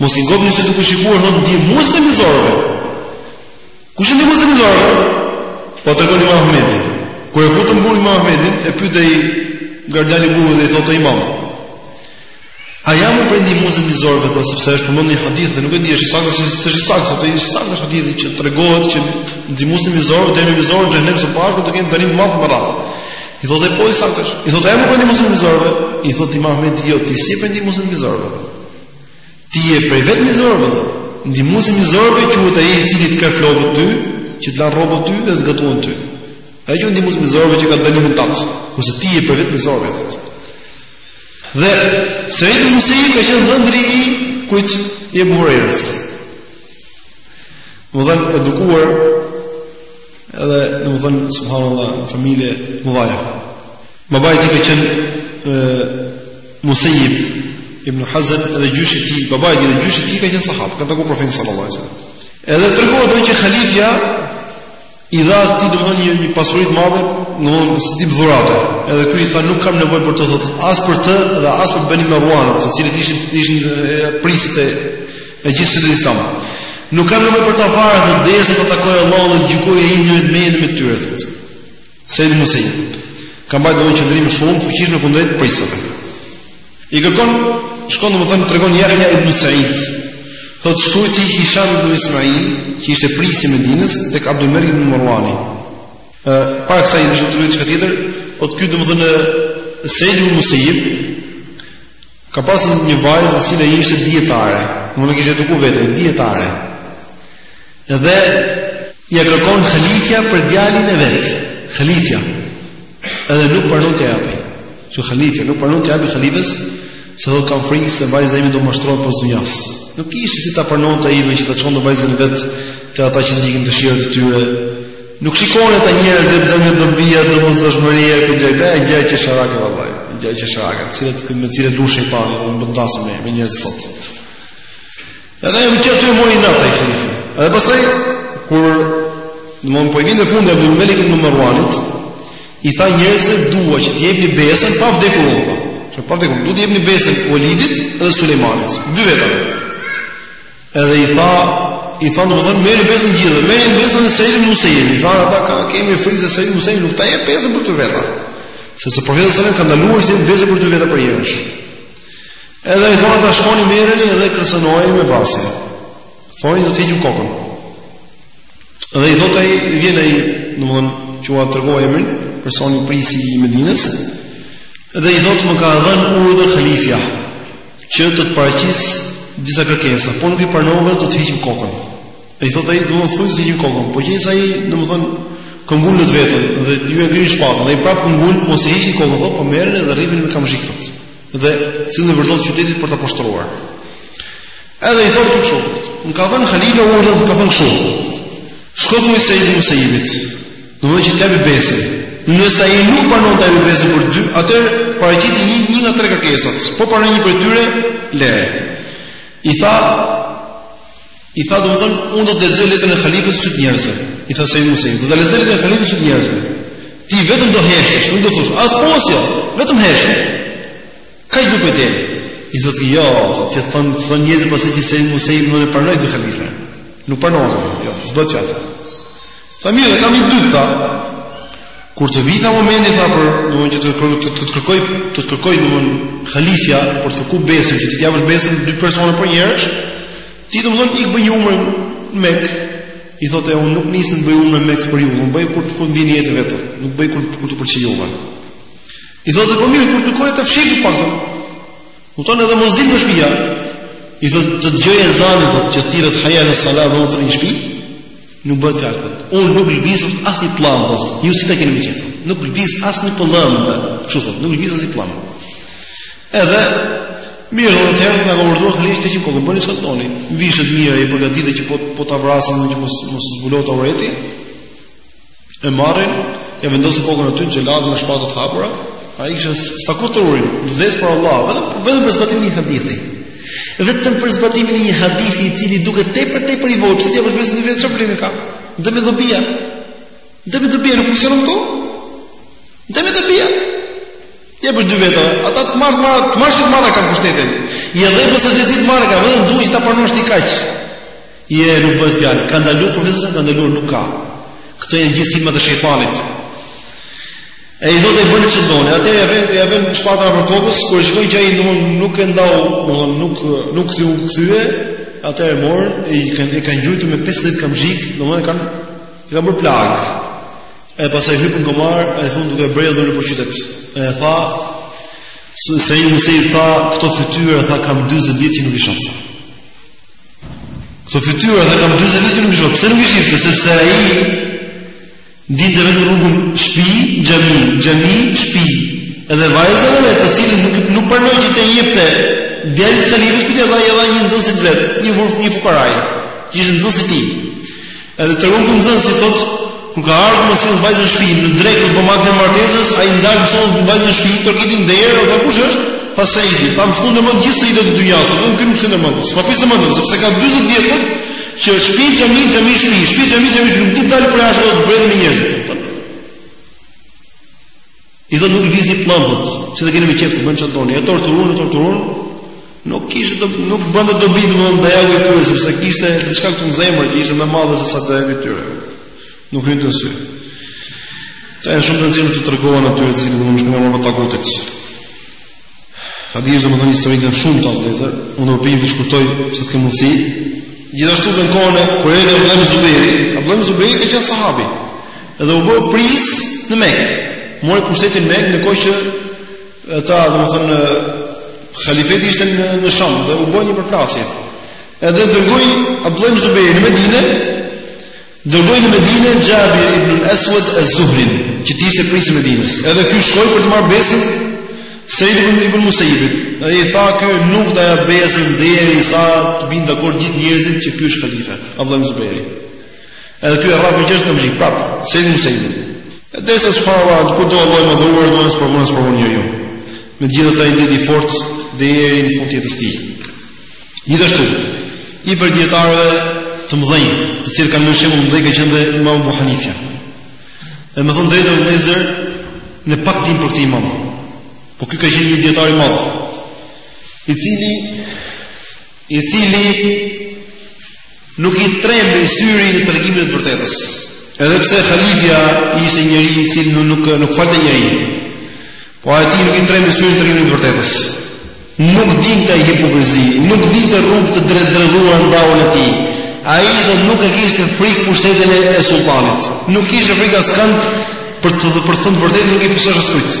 Mos i ngopni sytë duke shikuar thotë ndihmuesit e mizorëve. Kush është ndihmues i mizorëve? Po tregon imam Ahmedi. Kur e futën në burg imam Ahmedin, e pyet ai gardiani i burgut dhe i thotë imam. A jam unë prej ndihmuesve të mizorëve thotë sepse është përmendur një hadith dhe nuk e di është i saktë s'është i saktë, thotë i saktë është hadithi që tregon që ndihmuesit e mizorëve dhe mizorët që janë së bashku do të kenë dënim të madh me radhë. I thotë po i saktë është. I thotë jam unë prej ndihmuesve të mizorëve, i thotë imam Ahmedi jo ti s'je prej ndihmuesve të mizorëve. Ti je prej vetë mizorëve thotë, ndihmuesi i mizorëve quhet ai i cili të kreh flokët ty, që të lan rrobat ty dhe të gatuan ty. Ai është ndihmuesi i mizorëve që ka këtë dënimin thotë, kurse ti je prej vetë mizorëve thotë. Dhe, Seid Musejib ka qenë dhëndri i kujt, i Ebu Hurejrës. Domethënë edukuar edhe në domethënë subhanallah familje të mëdhaja, babai i tij ka qenë Musejib, Ibn Hazn dhe gjyshi i tij, babai i tij dhe gjyshi i tij kanë qenë sahabë, kanë takuar profetin sallallahu alajhi wasallam. Edhe tregohet edhe që halifja i dha atij domethënë një, një pasuri të madhe, domethënë si tip dhurate. Edhe ky i tha nuk kam nevojë për të thotë as për të dhe as për Bani Marwan, të cilët ishin ishin prijësit e e gjithë së Islam. Nuk kam nevojë për ta fare thotë derisa të takoj Allahun dhe të gjykojë ai ndërmjet meje e tyre. Said Musayyib ka mbajtur domethënë qëndrime shumë të fuqishme kundrejt prijësve. I kërkon, shkon domethënë tregon Yahya ibn Sa'id. Thotë shkruajti Hisham ibn Ismail, që ishte prijësi i Medinës tek Abdul Malik ibn Marwani. Ë, para kësaj desha të tregoj diçka tjetër, thotë ky domethënë Said ibn Musayyib Ka pasur një vajzë e cila ishte dietare, domethënë e kishte edukuar vetë, dietare. Dhe ia kërkon halifja për djalin e vet. Halifja. Edhe nuk pranon të japë. Që halifja nuk pranon t'ia japë halifes, se thotë kam frikë se vajza ime do të mashtrohet pas dunjasë. Nuk kishte si ta pranonte ai që ta çonte vajzën e vet te ata që ndiqnin dëshirat e tyre, Nuk shikonin ata njerëz që dëmi e dobia, domosdoshmëria e këto gjëra, e gjë që sharaka vallahi, e gjë që sharaka, të cilat me të cilat luan shejtani, do të bundasim me, me njerëzit sot. Edhe jam që aty e mori inat ai halifi. Edhe pastaj kur domethënë po i vjen fundi Abdul Malik ibn Marwanit, i tha njerëzve dua që të jepni besën pa vdekur unë. Që pa vdekur, duhet të jepni besën Walidit dhe Sulejmanit, dy veta. Edhe i tha, i tha do të thonë merrni besën gjithë, merrni besën Said ibn Musayyib. I thanë ata ka kemi frikë se Said ibn Musayyib nuk ta jep besën për dy veta. Sepse profeti sallallahu alajhi wasallam ka ndaluar se besën për dy veta përnjëherësh. Edhe i thonë ata shkoni merrni edhe kërcënojeni me vrasje. Thonë do të hiqim kokën. Dhe i thotë ai vjen ai, domthonë, që ua tregoi emrin, personi prisi i Medinës. Dhe i thotë më ka dhënë urdhër halifja, që do të paraqis disa kërkesa, po nuk i pranove do të hiqim kokën. I thotë ai domethënë thuaj do të hiqim kokën, po gjithsesi ai domethënë këmbëngul në të vetën dhe ju e ngrini shpatën, ai prap këmbëngul mos ia hiqni kokën thotë po merreni edhe rriheni me kamzhik thotë. Dhe silleni vërdallë qytetit për ta poshtruar. Edhe i thotë kështu. Më ka dhënë halifja urdhër, më ka thënë kështu. Shko thuaj Said ibn Musayyibit. Domethënë që t'japi besën. Nëse ai nuk pranon të japë besën për dy, atëherë paraqiti një një nga tre kërkesat. Po pranon një prej tyre, lëre. I tha I tha domthon unë do ta lexoj letrën e halifes në sy të njerëzve. I tha Said Musayyib, do ta lexoj letrën e halifes në sy të njerëzve. Ti vetëm do heshtësh, nuk do thosh as po as jo, vetëm heshtësh. Kaq do bësh ti, i thotë jo, që të thonë, të thonë njerëzit pastaj që Said Musayyibi pranoi të khalife. Nuk pranoj të pranoj, jo, s'bëhet fjalë. Tha mirë, kam të dytë, tha. Kur të vijë tha momenti, tha, për, domethënë që të, të, të, të, të kërkoj, të kërkoj, domethënë, khalifja, për të kërku besën, që t'ia japësh besën, dy personave përnjëherësh, ti domethënë, ik bëj një umre në Mekë, i thotë ai unë nuk nisem të bëj umre në Mekë për ju, unë bëj kur të kem nijetin vetë, nuk bëj kur, kur të përqinjovën. I thotë po mirë, kur të kohë të fshihesh pak të. Kupton edhe mos dil nga shtëpia. I thotë të dëgjoj ezanin thotë që thirret haja ala sala dhe unë të rri në shtëpi. Nuk bëhet fjalë. Unë nuk lëviz asnjë pëllëmbë thotë. Ju si ta keni më qejf? Nuk lëviz asnjë pëllëmbë. Kështu thotë, nuk lëviz asnjë pëllëmbë. Edhe Mirë, atëherë na ka urdhëruar halifja që po të bëni çfarë doni. Vishet mirë, i përgatitur që po po ta vrasin që mos mos zbulohet aureti. e marrin ia vendosin kokën aty xhelatët me shpatat e hapura, ai kishte staku trurin, vdes për Allah, vetëm vetëm për zbatimin e një hadithi. Vetëm për zbatimin e një hadithi i cili duket tepër tepër i vogël, pse t'ia japësh besën dy vetë çfarë ka? Dëmi e dobia. Dëmi e dobia nuk funksionon këtu. Dëmi e dobia. Ja bëj dy veta, ata të marr marr, të marrë të marrë e kanë pushtetin. Ja dhe besën ti të marrë e ka, vetëm duhet ta pranosh ti kaq. Jo nuk bëhet fjalë. Ka ndaluar profeti, ka ndaluar nuk ka. Këto janë gjithë filmat e shejtanit. E i thotë bëni çfarë doni. Atëherë ja vënë ja vënë shpatën afër kokës, kur shikojnë që ai nuk nuk e ndau, domethënë nuk nuk s'u kthye, atëherë e morën i kanë e kanë gjujtur me 50 kamzhik, domethënë kanë i kanë bërë plagë. E pastaj e hypin në gomar, e çojnë duke bredhur nëpër qytet. E tha Said Musayyibi tha këto fytyra tha kam 40 ditë që nuk i shoh. Këto fytyra tha kam 40 vjet nuk i shof. Pse nuk i shifte? Sepse ai dinte vetëm rrugën shpi, xhami, xhami, shpi. Edhe vajzën e vet, të cilën nuk, nuk pranoi që t'ia jepte djalit të halifes, por ia dha një nxënësit vet, një, një fukarai, që ishte nxënës i tij. Edhe tregon ky nxënësi thotë, kur ka ardhur me sjell vajzën në shtëpi, në drekë e bëmë aktin e martesës, ai në darkë më solli vajzën në shtëpi, trokiti në derë, po kush është? Tha Saidi, tha më shkuan në mend gjithë Saidët e dynjasë, vetëm ky s'më shkonte në mend. S'ka pse në mend, sepse ka 40 vjet thotë që shtëpi xhami xhami shtëpi, shtëpi xhami xhami shtëpi, nuk di dal përjashta do të bëhet me njerëzit. I thotë nuk lëviz një pllamë thotë, si të keni me qejf të bëni çfarë doni, e torturun, e torturun, nuk kishte do nuk bënte dobi domthonë dajaku i tyre sepse kishte diçka këtu në zemër që ishte më e madhe se sa dajaku i tyre. Nuk hynte në sy. Këto janë shumë të rëndësishme t'u tregohen atyre të cilët domthonë shkojnë me tagutët. Faktikisht domethënë historitë janë të shumta vëllezër, unë po përpiqem t'i shkurtoj sa të kem mundësi, gjithashtu dhe në kohën kur erdhi Abdullah ibn Zuberi, Abdullah ibn Zuberi ka qenë sahabi, edhe u bë prijës në Mekë, mori pushtetin në Mekë në kohë që ata, domethënë, halifati ishte në, në Sham dhe u bë një përplasje. Edhe dërgoi Abdullah ibn Zuberi në Medinë, Dërgoi në Medinë Xhabir ibn al-Aswad az-Zuhrin, që të ishte prijës i Medinës. Edhe ky shkoi për të marrë besën Sa'id ibn Ibn Musayyibit. Dhe i tha ky nuk ta jap besën derisa të bin dakord gjithë njerëzit që ky është halife, Abdullah ibn Zubairi. Edhe ky e rrafu 60 kamxhikë prap, Sa'id ibn Musayyib. Derisa subhanallah kur do Allahu i madhëruar, do ta sprovojë, e sprovon njeriun. Megjithatë ai ndejti i fortë deri në fund të jetës së tij. Gjithashtu, një prej dijetarëve të mëdhenj, të cilët kanë lënë shembull të madh ka qenë dhe Imam Abu Hanifa. Dhe me thënë të drejtën vëllezër, ne pak dimë për këtë imam. Po ky ka qenë një dijetar i madh, i cili i cili Nuk i trembej syri në tregimin e të vërtetës. Edhe pse halifja ishte njeri i cili nuk nuk, nuk falte njeri. Po atij nuk i trembej syri në tregimin e të vërtetës. Nuk dinte ai hipokrizi, nuk dinte rrugë të dredhuar në dauen e tij. Ai do nuk e kishte frikë pushtetin e sultanit. Nuk kishte frikë askënd për të për të thënë të vërtetën, nuk i frikësohej askujt.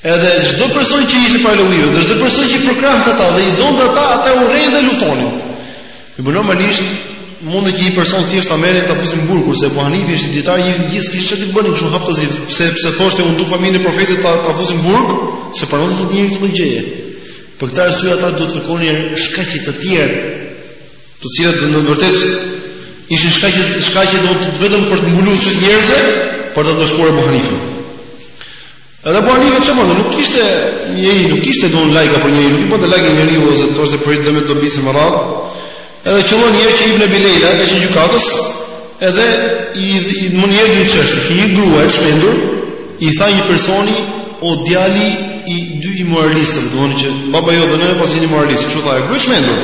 Edhe çdo person që ishte prej alevive, dhe çdo person që përkrahte ata dhe i donte ata, ata i urrenin dhe luftonin. Dhe normalisht mund të qe një person i thjeshtë ta merrin ta fusin burg kurse Abu Hanifa ishte dijetar i gjithë s'kishin çfarë t'i bënin kështu haptazi pse pse thoshte unë du familjen e profetit ta ta fusin burg s'e pranonte asnjëri këtë gjë për këtë arsye ata duhet të kërkonin shkaqe të tjera të cilat në të vërtetë ishin shkaqe shkaqe do të vetëm për të mbuluar sytë njerëzve për ta ndëshkuar Abu Hanifen Edhe Abu Hanife çfarë bën? Nuk kishte njeri, nuk kishte domethënë lajka për njeri, nuk i bënte lajka njeriu ose thoshte për dëmet, dobitë me radhë. Edhe qëllon një herë që Ibn Abi Lejla ka qenë gjykatës, edhe i, i mund një herë një çështje, një grua e çmendur i tha një personi o djali i dy imoralistëve, domethënë që baba jot dhe nëna pra janë imoralistë, kështu tha kjo grua e çmendur.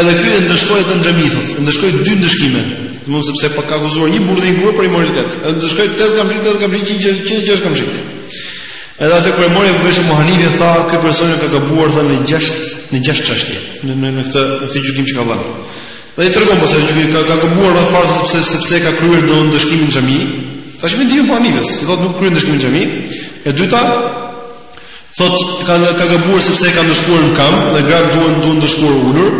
Edhe ky e ndëshkoi atë në xhami tha, e, ndëshkoi dy ndëshkime. Domthon sepse pra ka akuzuar një burrë dhe një grua për imoralitet. Edhe ndëshkoi tetëdhjetë kamxhik, tetëdhjetë kamxhik, njëqind e gjashtëdhjetë kamxhik. Edhe atëherë kur e mori vesh Abu Hanife tha, ky person ka gabuar tha në gjashtë, në gjashtë çështje, në në në këtë, në këtë gjykim që ka dhënë. Dhe i tregon pastaj që ka ka gabuar e para sepse sepse ka kryer do ndëshkimin në xhami. Tash mendimi i Abu Hanifës, thotë nuk kryhet ndëshkimi në xhami. E dyta, Thot ka ka gabuar sepse e ka ndëshkuar në kam dhe gratë duan duan ndëshkuar ulur.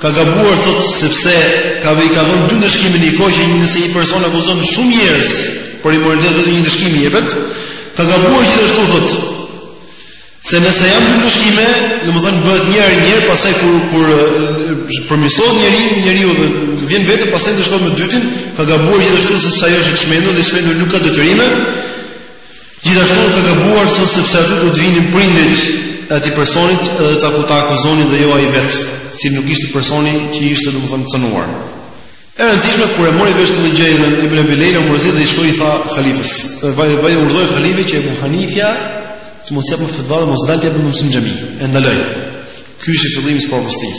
Ka gabuar thot sepse ka vë ka dhënë dy ndëshkime në një kohë që nëse një person akuzon shumë njerëz për imoralitet vetëm një ndëshkim i jepet. Ka gabuar gjithashtu thot se nëse janë dy ndëshkime, domethënë bëhet një herë një, pastaj kur kur përmirësohet njeriu, njeriu dhe vjen në vete pastaj ndëshkohet me të dytin, ka gabuar gjithashtu sepse ajo është e çmendur dhe i çmenduri nuk ka detyrime. Gjithashtu ka gabuar thot sepse aty do të vinin prindërit e atij personit dhe ta ku ta akuzonin dhe jo ai vetë, i cili nuk ishte personi që ishte domethënë cënuar. E rëndësishme kur e mori vesh këtë gjë Ibn Abi Leila u mërzit dhe i shkoi i tha halifës. Vaj vaj urdhëroi halifja që Abu Hanifja të mos japë më fetva dhe mos dalë të japë mësim në xhami. E ndaloi. Ky ishte fillimi i sprovës së tij.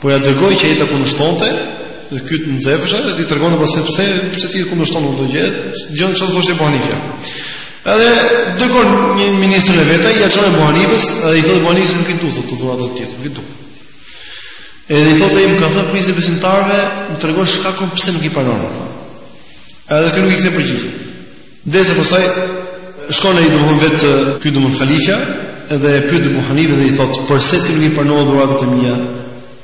Po ia dërgoi që ai ta kundërshtonte, dhe ky të nxefësha dhe t'i tregon apo sepse pse ti e kundërshton këtë gjë, dëgjon çfarë thoshte Abu Hanife. Edhe dërgon një ministrin e vet, ia çon Abu Hanifes dhe i thotë Abu Hanifja nuk i du dhuratat e tij, nuk i du. Edhe i thotë ai më ka thënë prijësi i besimtarëve, më trego shkakun pse nuk i pranon. Edhe ky nuk i kthen përgjigje. Ndërsa pastaj shkon ai domthon vet ky domthon halifja dhe e pyet Abu Hanifën dhe i thotë, "Përse ti nuk i pranove dhuratat e mia?"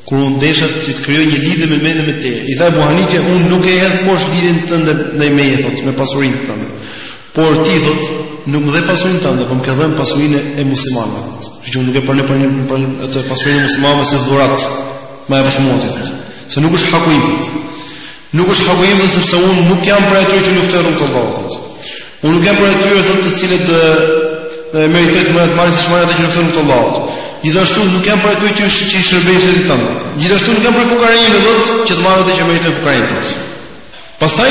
Kur unë desha të të krijoj një lidhje mes meje e teje. I tha Abu Hanife, "Unë nuk e hedh poshtë lidhjen tënde ndaj meje, thotë, me pasurinë tënde. Por ti thotë, nuk më dhe pasurinë tënde, por më ke dhënë pasurinë e muslimanëve." Kështu që nuk e pranoj pranë pranë atë pasurinë e muslimanëve si dhuratë të ma japësh mua ti thotë, se nuk është haku im. Nuk është haku im thot sepse unë nuk jam prej atyre që luftojnë në rrugë të Allahut. Unë nuk jam prej atyre thot të cilët e, e meritojnë që të marrin siç marrin ata që luftojnë në rrugë të Allahut. Gjithashtu nuk jam prej atyre që, që i shërbejnë shtetit tënd thot. Gjithashtu nuk jam prej fukarenjve thot që të marr atë që meritojnë fukarenjtë thot. Pastaj,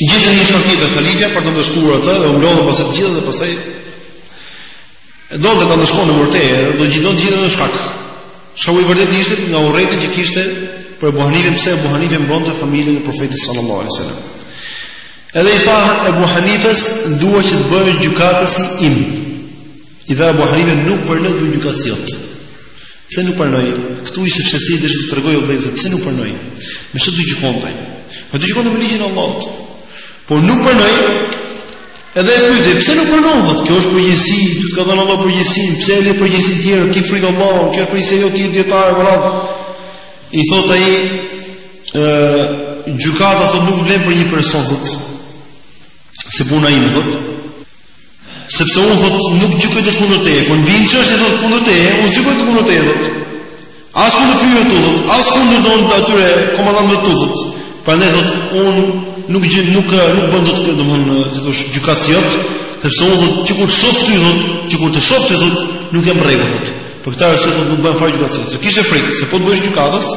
gjeti një shkak tjetër khalifja për ta ndëshkuar atë dhe u mblodhën pastaj gjithë dhe pastaj E donte ta ndëshkonte në vërtetë, donte të gjente një shkak. Shkaku i vërtetë ishte nga urrejtja që kishte për Abu Hanifën, pse Abu Hanife mbronte familjen e Profetit sallallahu alaihi wasallam. Edhe i tha Abu Hanifes, dua që të bëhesh gjykatësi im. I tha Abu Hanife nuk pranoj të bëhem gjykatësi jot. Pse nuk pranoi? Ktu ishte shtetësi dhe të tregoj vëllezër, pse nuk pranoi? Me çfarë do gjykonte? Po do gjykonte me ligjin e Allahut. Por nuk pranoi Edhe e pyeti, pse nuk pranon thot? Kjo është përgjegjësi, ty të ka dhënë Allahu përgjegjësinë, pse e le përgjegjësinë të tjerëve? Ki frikë Allahun, kjo është përgjegjësi jote ti dietar i vërtet. I thot ai, ë gjykata thot nuk vlen për një person thot si puna ime thot. Sepse unë thot nuk gjykoj dot kundër teje, po më vjen çështje thot kundër teje, unë s'gjykoj dot kundër teje thot. As kundër fëmijëve tu thot, as kundër domthonë atyre komandantëve tu thot. Prandaj thot un nuk gjë nuk nuk bëhem dot domthonë i thosh gjykatës jot, sepse un thot që kur të shoh ty thot, që kur të shoh ty thot, nuk jam rregull thot. Për këtë arsye thot nuk bëhem fare gjykatës jot. Se kishte frikë se po të bëhesh gjykatës,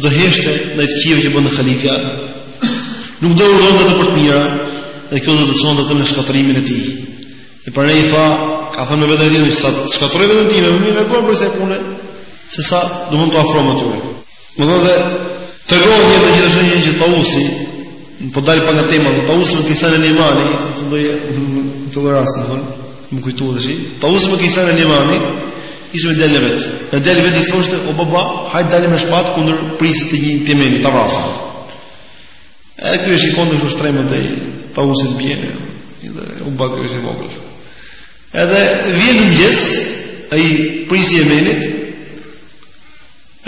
do heshte ndaj të këqijave që bënte halifja. Nuk do urdhëronte dot për të mira, dhe kjo do ta çonte atë në shkatërrimin e tij. E prandaj tha, ka thënë me vetën e tij, sa të shkatërroj vetën time, më mirë largohem prej kësaj pune, se sa do mund të afrohem aty. Domethënë dhe tregohet gjithashtu që Tausi, po dal pak nga tema, Taus ibn Kejsan el-Jemani, të dojë, të dojë rast, domethënë, m'u kujtua tashi, Taus ibn Kejsan el-Jemani, ishte me djalin e vet. Dhe djali i vet i thoshte, o baba, hajde dalim me shpatë kundër prijësit të Jemenit, ta vrasim. E ky e shikon shtrembër, Tausi bjene, dhe u bak kjo e si vogël. Edhe vjen në mëngjes, ai prijësi i Jemenit,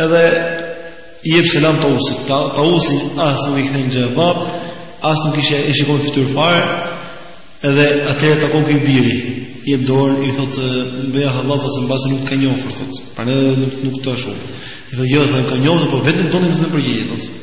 edhe i jep selam Tausit, Ta, Tausi as nuk i kthen gjë e bab, as nuk e shikon në fytyrë fare, edhe atëherë e takon ky i biri, i jep dorën, i thotë, bëja hallall, thotë, se mbase nuk të ka njoftur, thotë, prandaj nuk, nuk të shumë. I thotë, jo, më ka njoftur, po vetëm nuk të një mëzë në përgjigje, thotë.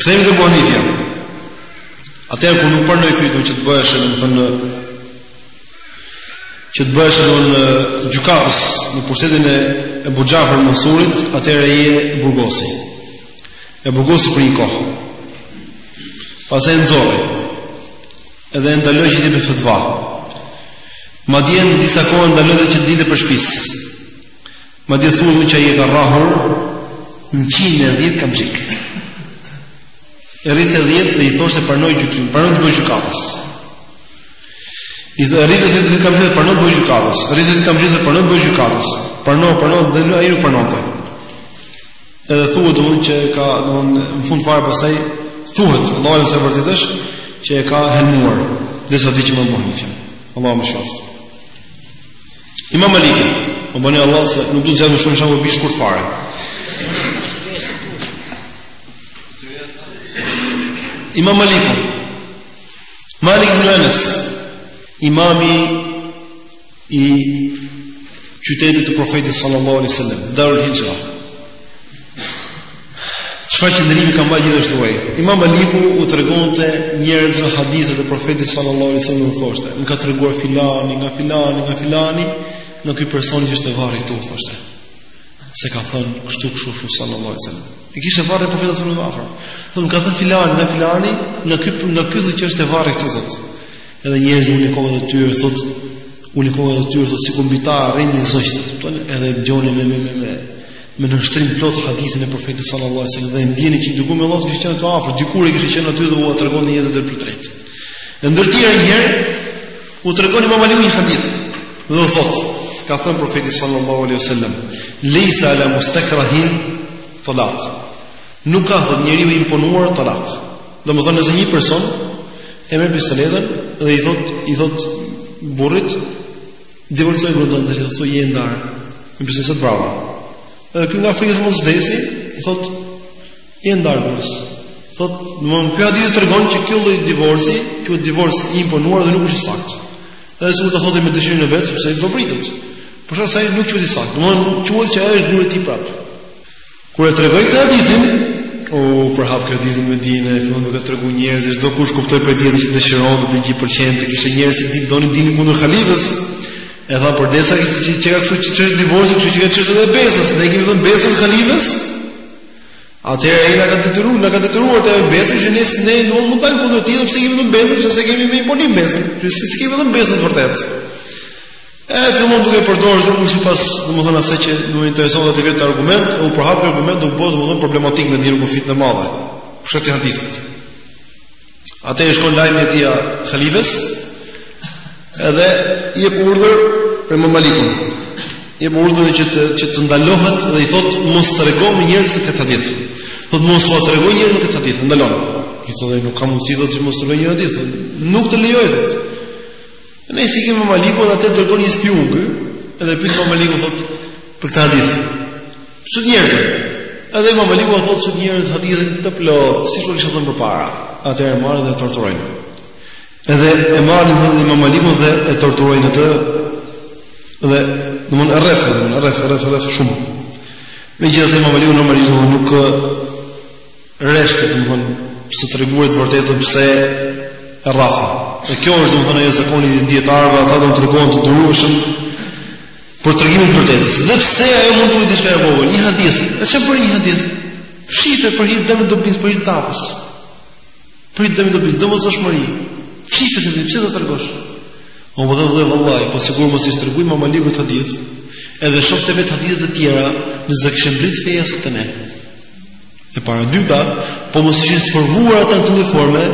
Kthehemi te Abu Hanifja. Atëherë kur nuk pranoi ky që të bëhesh, domethënë që të bëhesh gjykatës në pushtetin e Abu Xhafer Mansurit, atëherë ai e burgosi. E burgosi për një kohë. Pastaj e nxori. Edhe e ndaloi që të japë fetva. Madje në disa kohë e ndaloi që të dilte prej shpisë. Madje thuhet që ai e ka rrahur njëqind e dhjetë kamxhik. E rrihte dhjetë dhe i thoshte pranoje gjykimin, prano të bëhesh gjykatës. Edhe e rrihte dhjetë kamxhik prano të bëhesh gjykatës, rrihte dhjetë kamxhik dhe prano të bëhesh gjykatës, prano, prano dhe ai nuk pranonte. Edhe thuhet të mund që ka në mund në fund fare pastaj, thuhet, Allahu e di sa e vërtetë është, që e ka helmuar, derisa vdiq imam Abu Hanifja. Allahu e mëshiroftë. Imam Maliki, subhanallah se nuk do të zgjatem shumë shembull i shkurt fare. Imam Maliku Malik ibn Anas imami i qytetit të profetit sallallahu alaihi wasallam Darul Hijra Çfarë qëndrimi ka mbajt gjithashtu ai? Imam Maliku u tregonte njerëzve hadithe të profetit sallallahu alaihi wasallam thoshte, "Më ka treguar filani, nga filani, nga filani, nga ky person që ishte varri këtu thoshte." Se ka thënë kështu kështu kështu sallallahu alaihi wasallam. Ishte varri i profetit sallallahu alaihi wasallam. Thonë, "Më ka thënë filani, nga filani, në ky nga ky që ishte varri këtu thotë." Edhe njerëzit ulin kokën e tyre thotë, "Ulin kokën e tyre thotë sikur mbi ta rrinin zogj." Thonë, "Edhe dëgjonin me me me me me nënshtrim plot hadithin e profetit sallallahu alaihi wasallam dhe e ndjenin që dikur me Allah kishte qenë aty afër, dikur e kishte qenë aty dhe ua tregonte njerëzve drejtpërdrejt. E ndër të tjera një herë u tregon Imam Maliku një hadith dhe u thot, ka thënë profeti sallallahu alaihi wasallam, "Laysa ala mustakrahin talaq." Nuk ka thot njeriu i imponuar talaq. Domethënë nëse një person e merr pistoletën dhe i thot i thot burrit Divorcoje gruan tënde, që të thoi je ndarë, në besë sot të vrava. Edhe ky nga frika se mos vdesi, i thot, je ndarë gruas. Thot, domethënë ky hadithi tregon që ky lloj divorci quhet divorc i imponuar dhe nuk është i saktë. Edhe s'do ta thoshte me dëshirën e vet, sepse do vritet. Për shkak të saj nuk quhet i saktë, domethënë quhet që është gruaja e tij prapë. Kur e tregoi këtë hadithin, u përhap ky hadithi në Medine fillon duke treguar njerëzit, çdokush kuptoi prej tij atë që dëshironte që i pëlqente, kishte njerëz që dinë donin dilnin kundër halifes. E thanë përderisa qenka kështu çështja e divorcit, kështu qenka çështja edhe e besës, ne kemi dhënë besën halifes. Atëherë ai na ka detyruar, na ka detyruar t'i japim besën që ne ne nuk mund të kundër tij, sepse kemi dhënë besën, sepse kemi me imponim besën, s'ia kemi dhënë besën vërtet. E fillon duke përdorur çdokush sipas, domethënë asaj që i intereson atij vetë argument, u përhap argument do bëhet domethënë problematik në Medine, konflikt i madh për shkak të hadithit. Atëherë i shkon lajmi atij halifes. Edhe i jep urdhër për Imam Malikun. I jep urdhër që të që të ndalohet dhe i thotë mos trego më njerëzit këtë hadith. Thot mos ua trego njerëzve këtë hadith, ndalon. I thotë nuk kam mundësi të mos tregoj një hadith. Nuk të lejohet thotë. Nejse Imam Maliku dhe atëherë dërgon një spiun ky, edhe pyet Imam Malikun thot për këtë hadith në sy të njerëzve. Edhe Imam Maliku thot në sy të njerëzve hadithin të plot, siç u kishte thënë përpara. Atëherë e marrin dhe e torturojnë. Edhe e marrin dhe Imam Malikun dhe e torturojnë atë dhe domethënë rreh, domethënë rreh, rreh, rreh shumë. Megjithatë Imam Maliku normalisht nuk rreshtë domethënë së treguari të vërtetën pse e rrafën. E kjo është domethënë ajo zakoni i dietarëve, ata do të tregohen të durueshëm për tregimin e të vërtetës. Dhe pse ajo mund të jetë diçka e vogël, një hadith. E çfarë bëri një hadith? Fshife për hir dëmit, dobisë, për hir davës. Për hir dëmit dobisë, domosdoshmëri. Fshife ti pse do ta tregosh? O po dhe vallahi, po sikur mos e tregonte Imam Maliku at hadith. Edhe shokët e vet hadithet e tjera, ne s'na kishte mbrit feja sot te ne. E para dyta, po mos ishin sprovuar ata në këtë lloj forme,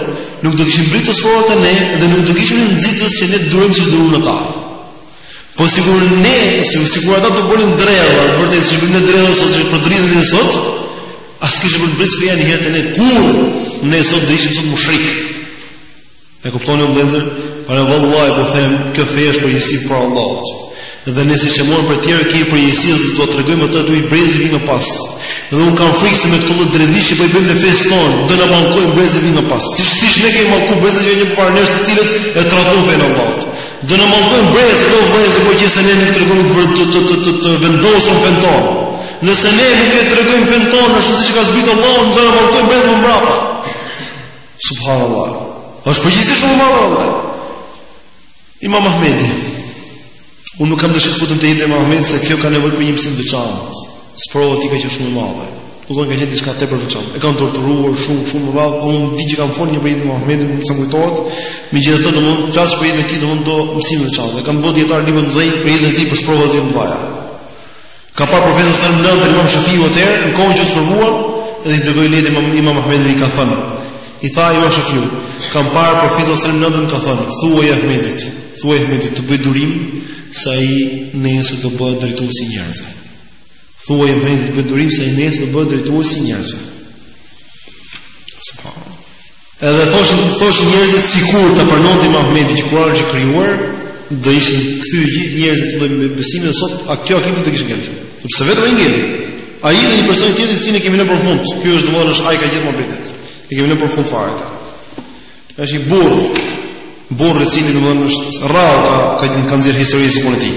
nuk do kishin mbritur sprovat te ne dhe nuk do kishim nxitës që ne durojmë siç duruan ata. Po sikur ne, sikur ata do bënin dredha, vërtet si bëjnë dredha sot, si përdridhen sot, as kishte mbrit feja një herë te ne kur ne sot do ishim sot mushrik. E kuptoni o vëllezër? Pra vallahi po them, kjo fe është përgjegjësi para Allahut. Dhe ne siç e morëm prej të tjerëve, kemi përgjegjësi dhe do t'ia tregojmë atë dhe brezit që vinë pas. Dhe un kam frikë se me këto lloj dredhish që po i bëjmë ne fesë tonë, do na mallkojnë brezi që vinë pas. Siç siç ne kemi mallkuar brezat që janë përpara nesh, të cilët e tradhtuan fenë e Allahut. Do na mallkojnë brezat o vëllezër, po qe se ne nuk tregohemi të të të të, të, të vendosur në fenë tonë. Nëse ne nuk e tregojmë fenë tonë, ashtu siç ka zbritur Allahu, do na mallkojnë brezi më mbrapa. Subhanallah. Është përgjegjësi shumë e madhe vallahi. Imam Ahmedi. Unë nuk kam dëshirë të futem te Imam Ahmedi se kjo ka nevojë për një mësim të veçantë. Sprova e tij ka qenë shumë e madhe. Domethënë ka qenë diçka tepër veçantë. E kanë torturuar shumë shumë rrallë, po unë di që kam folur njëherë për Imam Ahmedin, me sa më kujtohet. Megjithatë do mund të flas për jetën e tij, domethënë mësim të veçantë. Kanë bërë dietarët libra të tërë për jetën e tij për sprova të mëdha. Ka parë profetin alejhi selam në ëndërr Imam Shafiu atëherë në kohën që u sprovuan dhe i dërgoi letër Imam Imam Ahmedit i ka thënë i tha Imam Shafiu kam parë profetin alejhi selam në ëndërr më ka thënë thuaj Ahmedit thuaj Ahmedit të bëj durim se ai nesër do bëhet drejtues i njerëzve thuaj Ahmedit të bëj durim se ai nesër do bëhet drejtues i njerëzve subhanallahu Edhe thoshin thoshin njerëzit sikur ta pranonte Imam Ahmedi që Kurani është krijuar, do ishin kthyer gjithë njerëzit në atë besim edhe sot, a kjo akide do të kishte ngelur. Sepse vetëm ai ngeli. Ai dhe një person tjetër i cili e kemi lënë për fund. Ky është domethënë është ajka e gjithë muhabetit. E kemi lënë për fund fare atë. Është një burr. Burrë i cili domethënë është rrallë ka ka nxjerr historia si puna e tij.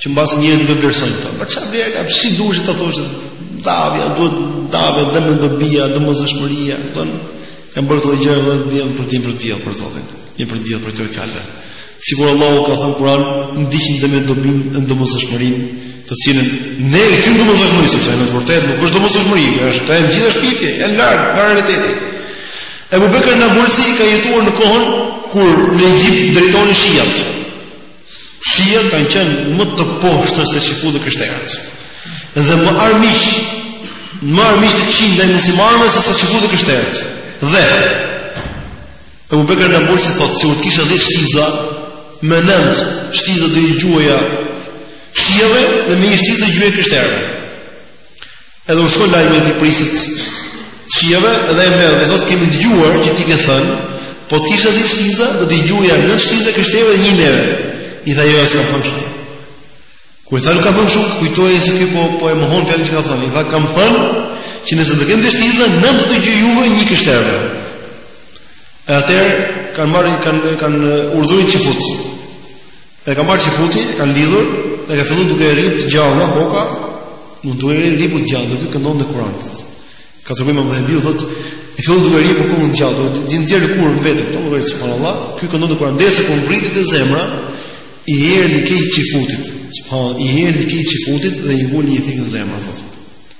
që mbase njerëzit nuk e vlerësojnë këtë. Po çfarë vlerë ka? Si duhet të thoshë davja, duhet davja dëmi dobia, domosdoshmëria, domethënë janë bërë këto gjëra dhe vjen për tim për dia për Zotin. Një për dia për këtë kalë. Sikur Allahu ka thënë në Kur'an, ndiqni dëmin dobinë dhe domosdoshmërinë, të cilën ne e quajmë domosdoshmëri sepse në të vërtetë nuk është domosdoshmëri, është e gjitha shpifje, e larg nga realiteti. Ebu Bekër Nabulsi ka jetuar në kohën kur në Egjipt drejtonin shiat. Shiat kanë qenë më të poshtër se çifutët dhe krishterët. Dhe më armiq, më armiq të qinë dhe muslimanëve se se çifutët dhe krishterët. Dhe, Ebu Bekër Nabulsi thotë, sikur të kisha dhjetë shtiza, me nëntë shtiza do i gjuaja shiave dhe me një shtizë do i gjuaja krishterëve. Edhe u shkon lajmi këtij prijësit të shiave dhe e merr dhe i thotë kemi dëgjuar që ti ke thënë, po të kisha dhjetë shtiza, do t'i gjuaja nëntë shtiza krishterëve dhe një neve. I tha jo, s'kam thënë ashtu. Kur i tha nuk kam thënë ashtu, kujtoi se ky po po e mohon fjalën që ka thënë. I tha kam thënë që nëse do kem dhjetë shtiza, nëntë do t'i gjuaj juve një krishterëve. E atëherë kanë marrë kanë kanë urdhëruar një çifut. E ka marrë çifuti, e kanë lidhur dhe ka filluar duke e rrjep të gjallë nga koka, domethënë duke e rrjepur të gjallë, dhe ky këndonte Kur'an. Ka treguar Imam Dhehebiu thotë, e fillon duke e rrjepur kokën të gjallë, do t'i nxjerrë lëkurën vetëm, po rrit subhanallahu, ky këndonte Kur'an derisa kur mbërriti te zemra, i erdhi keq çifutit. Subhanallahu, i erdhi keq çifutit dhe i vuri një thikë në zemër, thotë.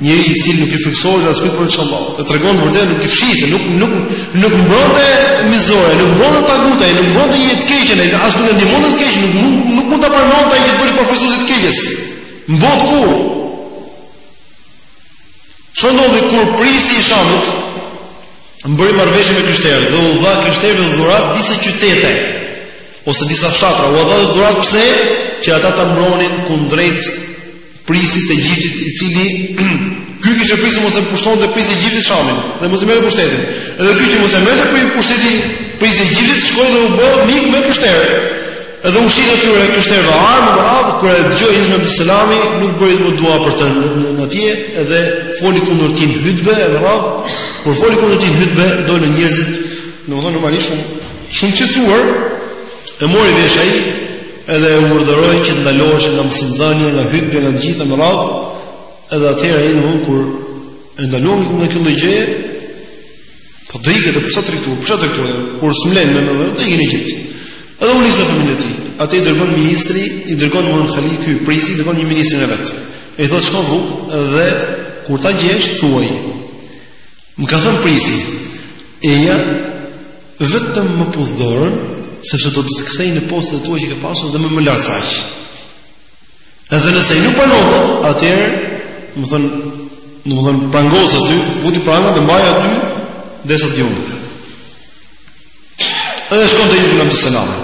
Njeri i cili nuk i friksohet askujt përveç Allahut, e tregon të vërtetën nuk e fshihte, nuk nuk nuk mbronte mizorë, nuk mbronte taguta, nuk mbronte një të keqen, ai as nuk e ndihmonte të keqen, nuk mund nuk mund ta pranonte ai që bësh profesorë të keqes. Mbot kur. Çfarë ndodhi kur prijësi i Shamit bëri marrëveshje me krishterët dhe u dha krishterëve dhuratë disa qytete ose disa fshatra, u dha dhuratë pse që ata ta mbronin kundrejt prijësit të Egjiptit i cili ky kishte frikë mos e pushtonte prijësi i Egjiptit Shamin dhe mos i merrte pushtetin. Edhe ky që mos e merrte për pushtetin prijësi i Egjiptit shkoi dhe u bë mik me krishterët. Edhe u shiti atyre krishterëve armë e me radhë kur e dëgjoi Iz ibn Abdus Selami nuk bëri më dua për të në atje edhe foli kundër tij në hutbe e me radhë kur foli kundër tij në hutbe dolën njerëzit domethënë normalisht shumë shumë të shqetësuar E mori vesh ai edhe e urdhëroi që të ndalohesh nga mësimdhënia, nga hutbja, nga të gjitha me radhë. Edhe atëherë ai domethënë kur e ndaloi nga kjo lloj gjëje, po do iki tha pse të rri këtu, pse të rri këtu, kur s'më len domethënë, do iki në Egjipt. Edhe u nis me familjen e tij, atë i dërgon ministrin, i dërgon domethënë halifi, ky prijësi, i dërgon një ministrin e vet. E i thotë shko në rrugë dhe kur ta gjesh, thuaj, më ka thënë prijësi, eja, Vetëm më puth dorën, sepse do të të kthej në postet e tua që ke pasur dhe më më lart se aq. Edhe nëse nuk pranohet, atëherë, domethënë, domethënë prangose aty, futi pranga dhe mbaje aty derisa të jumbe. Edhe shkon te Iz ibn Abdus Selami.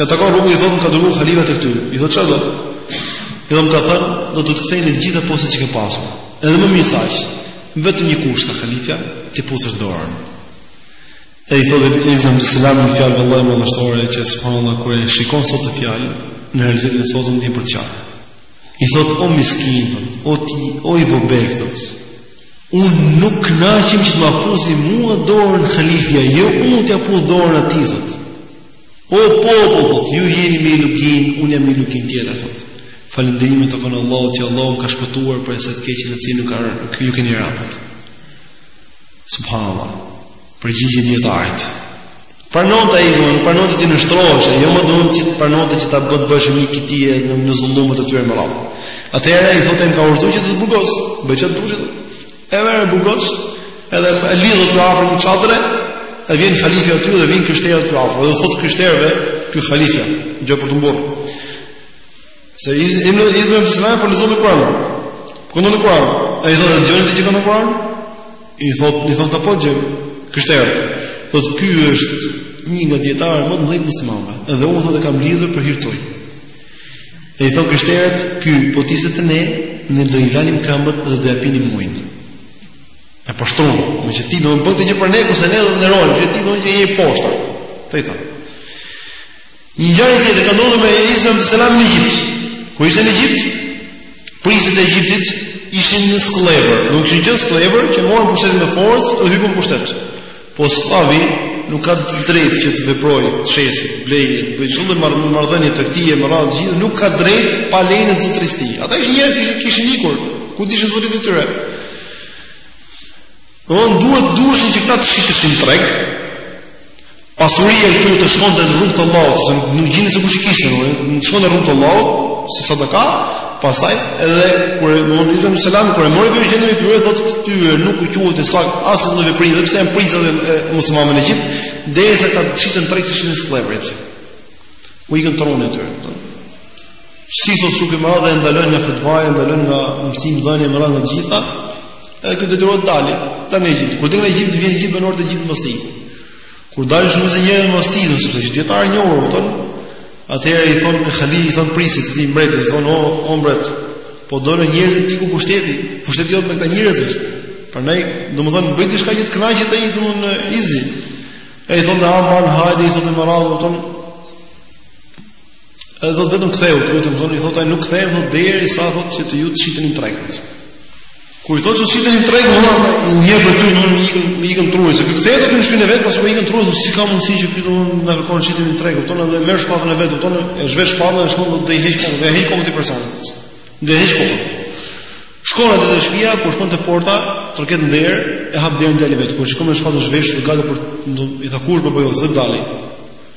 E takon rrugës i thotë më ka dërguar halifa tek ty. I thotë çfarë do? I thotë ka thënë do të të kthej në të gjitha postet që ke pasur. Edhe më mirë se aq. Vetëm një kusht ka halifja, t'i puthësh dorën. E i thotë Izz ibn Abdussalam një fjalë vallahi madhështore që subhanallahu kur e shikon sot këtë fjalë në realitetin e sotëm të vjen për të qarë. I thotë o miskin, thot, o i vobektë, thot. Un nuk kënaqem që të ma puthi mua dorën halifja, jo unë t'ia puth dorën atij, thot. O popull, thot, ju jeni në një luginë, unë jam në një luginë tjetër, thot. Falënderimet i takojnë Allahut që Allahu më ka shpëtuar prej asaj të keqe në të cilën ka ju keni rapat. Subhanallah. Përgjigje e dijetarit. Pranon ta ikun, pranonte të nënshtroheshe, jo më duhet që të pranonte që të ba të bashkëngjitej në në zullumet e tyre me radhë. Atëherë i thotë më ka urdhëruar që të të burgos, bëj ça të dush. E merr e burgos, edhe e lidh aty afër në çadër, e vjen halifi aty dhe vijnë krishterët afër. Dhe u thotë krishterëve ky halifi, gjoja për t'u mburrë. Se Izz ibn Abdusselami po lexonte Kur'an. Këndonte Kur'an. Ai thotë dëgjoni atë që këndon Kur'an? I thotë, i thonë po, krishterët. Thotë ky është një nga dijetarët më të mëdhenj të muslimanëve. Edhe unë thotë e kam lidhur për hir tuaj. E i thonë krishterët, ky po të ishte te ne, ne do i lanim këmbët dhe do ja pinim ujin. E poshtëron, meqë ti do të bësh këtë gjë për ne, kurse ne do të nderojmë, që ti do të je i poshtë. Thëta. Një ngjarje tjetër ka ndodhur me Izz ibn Abdusselamin në Egjipt. Kur ishte në Egjipt, prijësit e Egjiptit ishin skllevër, domethënë kishin qenë skllevër që morën pushtetin me forcë dhe hypën në pushtet. Po skllavi nuk ka të drejtë që të veprojë, të shesë, blejë, të bëjë çdo marr marrëdhënie të këtij e me radhë të gjithë, nuk ka drejtë pa lejen e zotërisë. Ata ishin njerëz që kishin ikur, nuk u dishin zotëritë e tyre. Domethënë duhet duheshin që këta të shiteshin në treg. Pasuria e tyre të shkonte në rrugt të Allahut, se nuk dinin se kush i kishte, do shkonte në rrugt të Allahut si sadaka, pastaj edhe Izz ibn Abdusselami kur e mori vesh gjendën e tyre, thotë këtyre nuk u quhet i saktë asnjë veprim, edhe pse janë prijësit e muslimanëve në Egjipt, derisa të shiten në treg si shiten skllevrit. U ikën truri atyre. Si sot që kemi me radhë e ndalojnë nga fetvaja, ndalojnë nga mësimdhënia me radhë të gjitha. Edhe ky detyrohet të dali tani nga Egjipti. Kur del nga Egjipti vijnë gjithë banorët e Egjiptit mbas tij. Kur dalin shumë njerëz mbas tij, se ishte dijetar i njohur, kupton? Atëherë i thon halifit, i thon prijësit, mbretit, i thon o, o mbret. Po dolën njerëzit, të iku pushteti. Pushteti jot me këta njerëz është. Prandaj, domethënë bëj diçka që të kënaqet ai domthonë Izi. E i thonë, "Aman, hajde, i thotë me radhë, thonë, Edhe thotë vetëm kthehu, domethënë, thotë ai nuk kthehem thot deri sa thot që të ju të shiteni në treg. Kur i thotë se shiteni në treg, domethënë i hyn për ty nuk i ikën i ikën truaj, se ky kthehet aty në shpinë e vet, pastaj po ikën truaj, si ka mundësi që ky do na kërkon shiteni në treg, domethënë edhe merr shpatën e vet, domethënë e zhvesh shpatën e shkon do t'i heqë kokën, do i heqë kokën atij personit. Do i heqë kokën. Shkon atje te shtëpia, kur shkon te porta, troket në derë, e hap derën djali i vet, kur shikon me shpatën zhveshur, do gati për i tha kush po po jo, ky djali.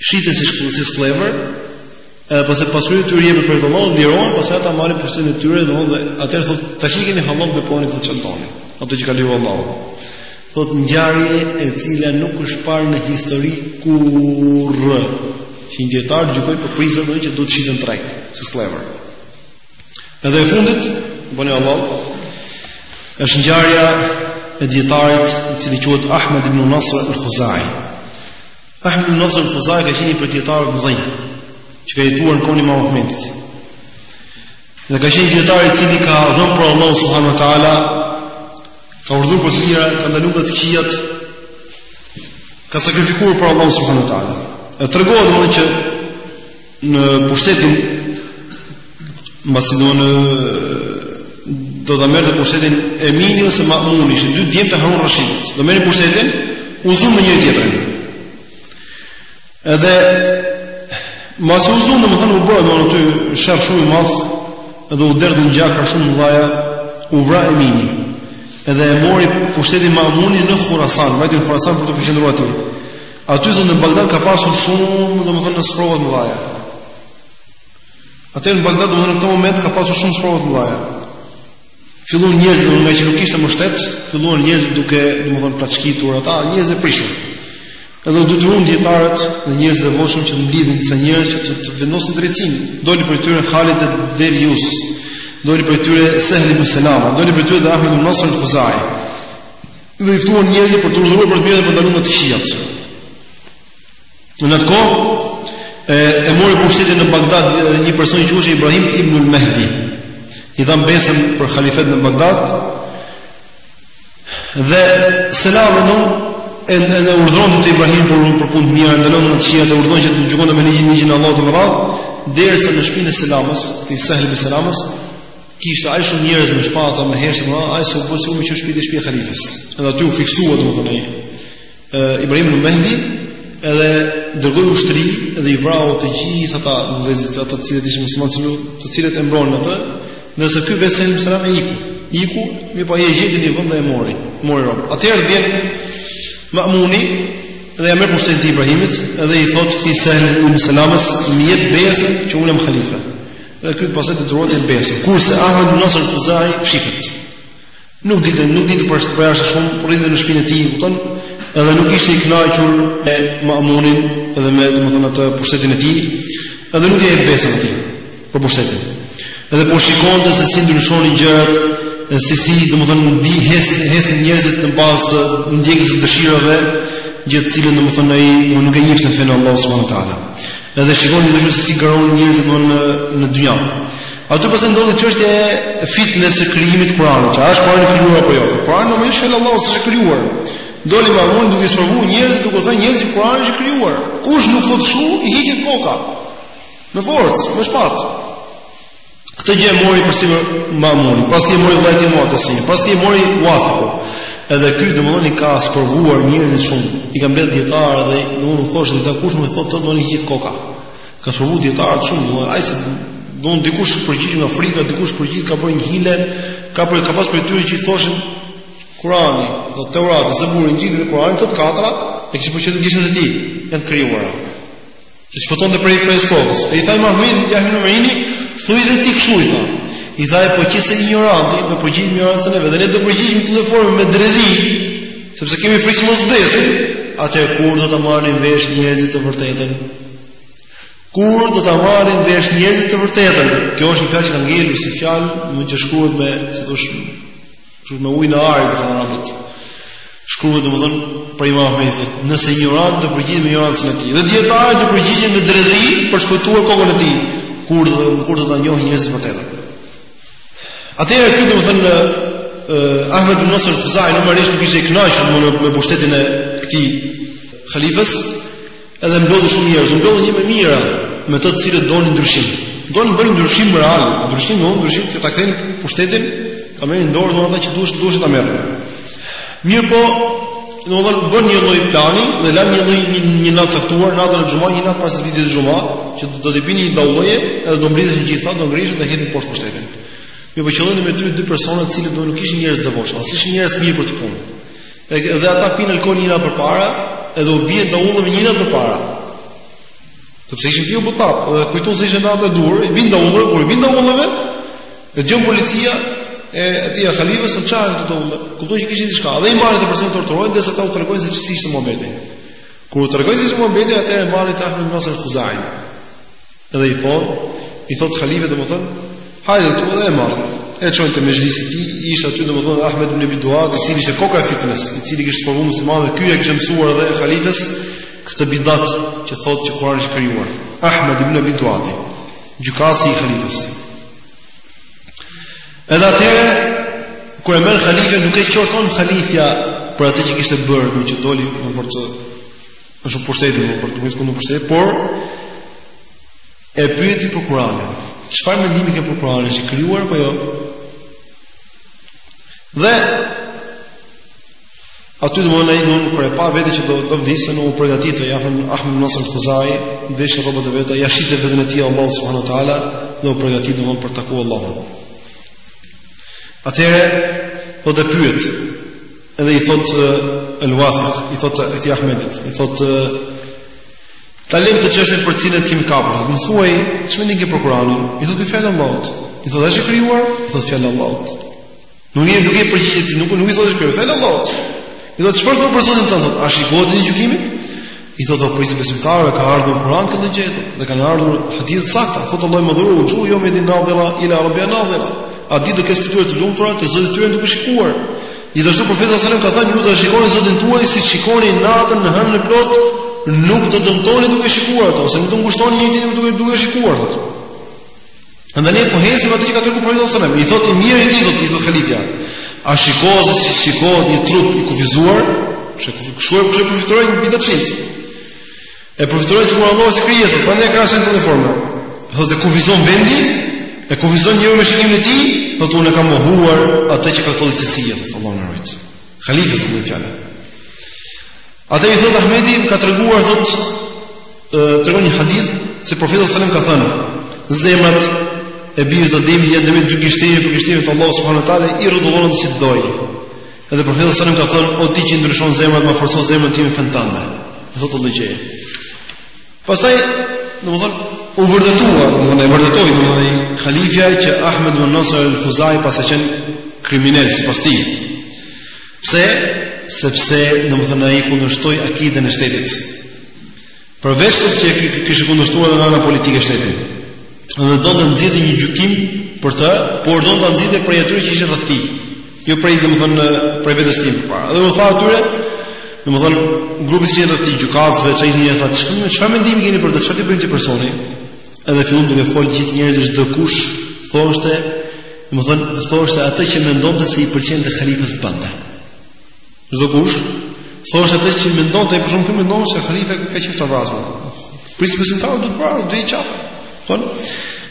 shiten si skllevër, si skllevër, edhe pastaj pasuria e tyre jepet për të Allahut, lirohen, pastaj ata marrin pushtetin e tyre, domthonë dhe atëherë thotë, tash i keni hallall veproni çka të doni. Ato që ka lejuar Allahu. Thot ngjarje e cila nuk është parë në histori kurrë. Që një dietar gjykoi për prijësat që do të shiten në treg, si skllevër. Edhe e fundit, bi idhnilah, është ngjarja e dietarit i cili quhet Ahmed ibn Nasr al-Khuzai. Ahmed ibn Nasr al-Khuzai ka qenë një prej dijetarëve të mëdhenj, që ka jetuar në kohën e imam Ahmedit. Dhe ka qenë dietar i cili ka dhënë për Allahu subhanahu wa taala, ka urdhëruar për të mira, ka ndaluar nga të këqijat, ka sakrifikuar për Allahu subhanahu wa taala. E tregohet domethënë që Në pushtetin mbasi domethënë do ta merrte pushtetin Emini ose Mamuni, ishin dy djemtë e Harun Rashidit. Do merrin pushtetin, u zunë me njëri tjetrin. Edhe mbasi u zunë, domethënë u bë domethënë aty sherr shumë i madh, edhe u derdhën gjakra shumë të mëdha, u vra Emini. Edhe e mori pushtetin Mamuni në Khurasan, vajti në Khurasan për të përqendruar aty. Aty domethënë në Bagdad ka pasur shumë, domethënë sprova të mëdha. Aty në Bagdad domethënë në këtë moment ka pasur shumë sprova të mëdha. Filluan njerëzit ngaqë nuk kishte më shtet, filluan njerëzit duke domethënë plaçkitur ata njerëzit e prishur. Edhe u detyruan dietarët dhe njerëzit e devotshëm që të mblidhnin disa njerëz që të vendosin drejtësinë. Doli për tyre Khalid Derius, doli për tyre Sehli ibn Selama, doli për tyre Ahmed ibn Nasr al-Khuzai. dhe i ftuan njerëzit për të urdhëruar për të mirën dhe për të ndaluar nga të këqijat. Në atë kohë e, e mori pushtetin në Bagdad një person i quajtur Ibrahim ibn al-Mahdi. I dhanë besën për halifat në Bagdad. Dhe Selama domethënë e urdhëronte Ibrahimin për për punë të mira, ndalonte nga të këqijat, e urdhëronte që të gjykonte me ligjin e Allahut të madh, derisa në shpinë e Selamës, të Sehl ibn Selamës, Kishte aq shumë njerëz me shpata me heshta, aq sa u bë si shpi e shpia e halifes. Edhe aty u fiksua domethënë ai. Ë Ibrahim ibn Mehdi edhe dërgoi ushtri dhe i vrau të gjithë ata njerëzit ata të cilët ishin muslimanë, të cilët e mbronin atë, ndërsa ky vetë Selim Selame iku. Iku, më pas po e gjeti në vend dhe e mori, mori rob. Atëherë vjen Ma'muni dhe ja merr pushtetin e Ibrahimit dhe i thotë këtij Selim ibn Selamës, "Më jep besën që unë jam halife." Dhe ky pastaj detyrohet të besë. Kurse Ahmed ibn Nasr al-Khuzai fshihet. Nuk ditë, nuk ditë për të bërë shumë, por rrinte në shpinë e tij, kupton? Edhe nuk ishte i kënaqur me Mamunin dhe me domethënë atë pushtetin e tij, edhe nuk i jep besën atij për pushtetin. Edhe po shikonte se si ndryshonin gjërat, dhe si si domethënë ecin ecin njerëzit në bazë të ndjekjes së dëshirave, gjë të cilën domethënë ai nuk e njihte në fenë e Allahut subhanahu wa taala. Edhe shikon domethënë se si garojnë njerëzit në në dynja. Aty pastaj ndodhi çështja e fitnes së krijimit të Kuranit, që a është Kurani krijuar apo jo. Kurani normalisht është fjala e Allahut, s'është krijuar. Doli Mamuni duke i sprovu njerëzit duke u thënë njerëzve Kurani është krijuar. Kush nuk thotë kështu, i hiqet koka. Me forcë, me shpatë. Këtë gjë e mori përsipër Mamuni, pas tij e mori vëllai i tij Muatasim, pas tij e mori Wathiku. Edhe ky domethënë i ka sprovuar njerëzit shumë. I ka mbledh dijetarët dhe domethënë u thoshte dhe kush nuk thotë domethënë i hiqet koka. Ka sprovu dijetarë shumë, domethënë aq sa domethënë dikush u përgjigj nga frika, dikush u përgjigj ka bërë një hile, ka për ka pas prej tyre që i thoshin Kurani, do Teurati, Zaburi, Inxhili dhe Kurani këto katra, e kishte për qëllim gishtat e tij, janë të krijuara. Që shpëtonte prej prej sprovës. E i tha Imam Ahmedit Jahja Ibn Ma'ini, thuaj dhe ti kshtu i tha. I tha e po qe se injoranti do përgjigjet me injorancën e vet dhe ne do përgjigjemi në këtë formë me dredhi, sepse kemi frikë mos vdesim. Atëherë kur do ta marrin vesh njerëzit të vërtetën? Kur do ta marrin vesh njerëzit të vërtetën? Kjo është një fjalë që ka ngelur si fjalë, që shkruhet me, si të thush, Shkruhet me ujë ari, thonë arabët. Shkruhet domethënë prej Imam Ahmedit thotë, nëse injoranti do përgjigjet me injorancën e tij. Dhe dijetarët do përgjigjen me dredhi për të shpëtuar kokën e tij, kur do kur do ta njohin njerëzit të vërtetën. Atëherë këtu domethënë eh, Ahmed ibn Nasr Khuzai normalisht nuk ishte i kënaqur me, me pushtetin e këtij halifës, Edhe mblodhi shumë njerëz, mblodhi një me mijëra me të të cilët donin ndryshim. Donin bënë ndryshim real, ndryshim në ndryshim që ta kthejnë pushtetin, ta merrin dorë domethënë ata që duhet duhet ta merrin. Mirë po, domethënë bën një lloj plani dhe lan një lloj një, një natë të caktuar natën e xhumasë, një natë pas ditës së xhumasë, që do t'i binin një daulleje, edhe do mblidhen të gjithë, do ngrihen dhe hedhin poshtë pushtetin. Mirë po qëllon me dy dy persona të cilët do nuk ishin njerëz të devotshëm, as ishin njerëz të mirë për atë punë. Edhe ata pinë alkool një natë përpara, edhe u bien daullëve një natë përpara. Sepse ishin pi, u bënë tapë, edhe kujtojnë se ishte nata e duhur, i bin daullëve, kur i bin daullëve, e dëgjon policia e atij Khalifës se çfarë këto daulle. Kuptojnë që kishte diçka, dhe i marrin këta persona, i torturojnë derisa ata u tregojnë se si ishte muhabeti. Kur u tregojnë se si ishte muhabeti, atëherë marrin këtë Ahmed Nasr Khuzain. Edhe i thonë, i thotë halifja domethënë, hajde këtu edhe e marrin, e çojnë te mexhlisi i tij, ishte aty domethënë Ahmed ibn Ebi Duad, i cili ishte koka e fitnes, i cili kishte sprovu muslimanët dhe ky ia kishte mësuar dhe halifes, këtë bidat që thotë që Kurani është krijuar. Ahmed ibn Ebi Duadi, gjykatësi i halifes. Edhe atëherë, kur e merr halifja nuk e qorton halifja për atë që kishte bërë, meqë doli më për të Në shumë pushteti, në për të mund të pushteti, por e pyeti për Kur'anin. Çfarë mendimi ke për Kur'anin? Është krijuar apo jo? Dhe aty domethënë ai kur e pa veten që do do vdiste u përgatit domethënë Ahmed Nasr Khuzai, veshi rrobat e veta, ia shiti veten e tij Allahut subhanahu wa taala dhe u përgatit domethënë për të taku Allahun. Atëherë thotë e pyet Edhe i thot El Wathiq, i thot këtij Ahmedit, i thot Ta lëmë atë çështjen për të cilën të kemi kapur. Më thuaj ç'mendim ke për Kur'anin. I thotë fjalë e Allahut. I thotë a është i krijuar, i thotë fjalë e Allahut. Nuk, nuk i përgjigjet, nuk nuk i thotë është krijuar, fjalë e Allahut. I thotë çfarë thua për Zotin tënd? A shikohet në ditën e gjykimit? I thotë o prijësi i besimtarëve ka ardhur Kur'ani me këtë gjë dhe kanë ardhur hadithe të sakta, thotë Allahu i madhëruar uxhuhun jeumeidhin nadira ila rabbiha nadhira. Atë ditë do ketë fytyra të lumtura te zoti i tyre duke shikuar. Gjithashtu profeti sallallahu alajhi wasallam ka thënë ju do të shikoni zotin tuaj siç shikoni natën hënën e plotë, nuk do dëmtoheni duke shikuar atë, ose nuk do ngushtoni njëri-tjetrin duke duke shikuar atë. Andaj ne pohojmë atë që ka treguar profeti sallallahu alajhi wasallam. I thotë mjerë ti, thotë i thotë halifja. A shikohet si shikohet një trup i kufizuar? Sepse kështu e përfytyron një bidatçi. E përfytyron sikur Allahun si krijesë, prandaj e krahason në këtë formë. Thotë e kufizon vendi, e kufizon njeriu me shikimin e tij, thotë unë e kam mohuar atë që ka këto cilësi, thotë Allahu na ruajt. Halifi thotë fjalën. Atë i thotë Ahmedi, ka të reguar, thotë, të reguar një hadith, se profetës Salim ka thënë, zemrat e birës dhe demi janë dhe me dy gishtemi për gishtemi të Allah subhanu tale, i rëdovonën si të dojë. Edhe profetës Salim ka thënë, o ti që i ndryshon zemrat, ma forso zemrat ti me fentande. Në thotë të lëgjeje. Pasaj, në më thënë, u vërdetua, në më thënë, e vërdetua, në më thënë, khalifja që Ahmed më nësër e në fuzaj, pasaj qenë kriminel, si pas ti, Pse? Sepse, domethënë, ai kundërshtoi akiden e shtetit. Përveçse që kishte kundërshtuar dhe nga ana politike shtetin. Dhe donte ta nxirrte një gjykim për të, por donte ta nxirrte prej atyre që ishin rreth tij. Jo prej, domethënë, prej vetes së tij. Dhe u tha atyre, domethënë, grupit që ishin rreth tij, gjykatësve, që ishin rreth tij, çfarë mendimi keni për të, ça t'i bëjmë këtij personi, Edhe fillon duke fol gjithë njerëzit çdo kush thoshte, domethënë thoshte atë që mendonte se i pëlqente halifës të bënte. Çdo kush thoshte atë që mendonte, për shembull ky mendon se halifa e ka qejf ta vrasë. Prijës i besimtarëve duhet vrarë, do të qafë. Thon,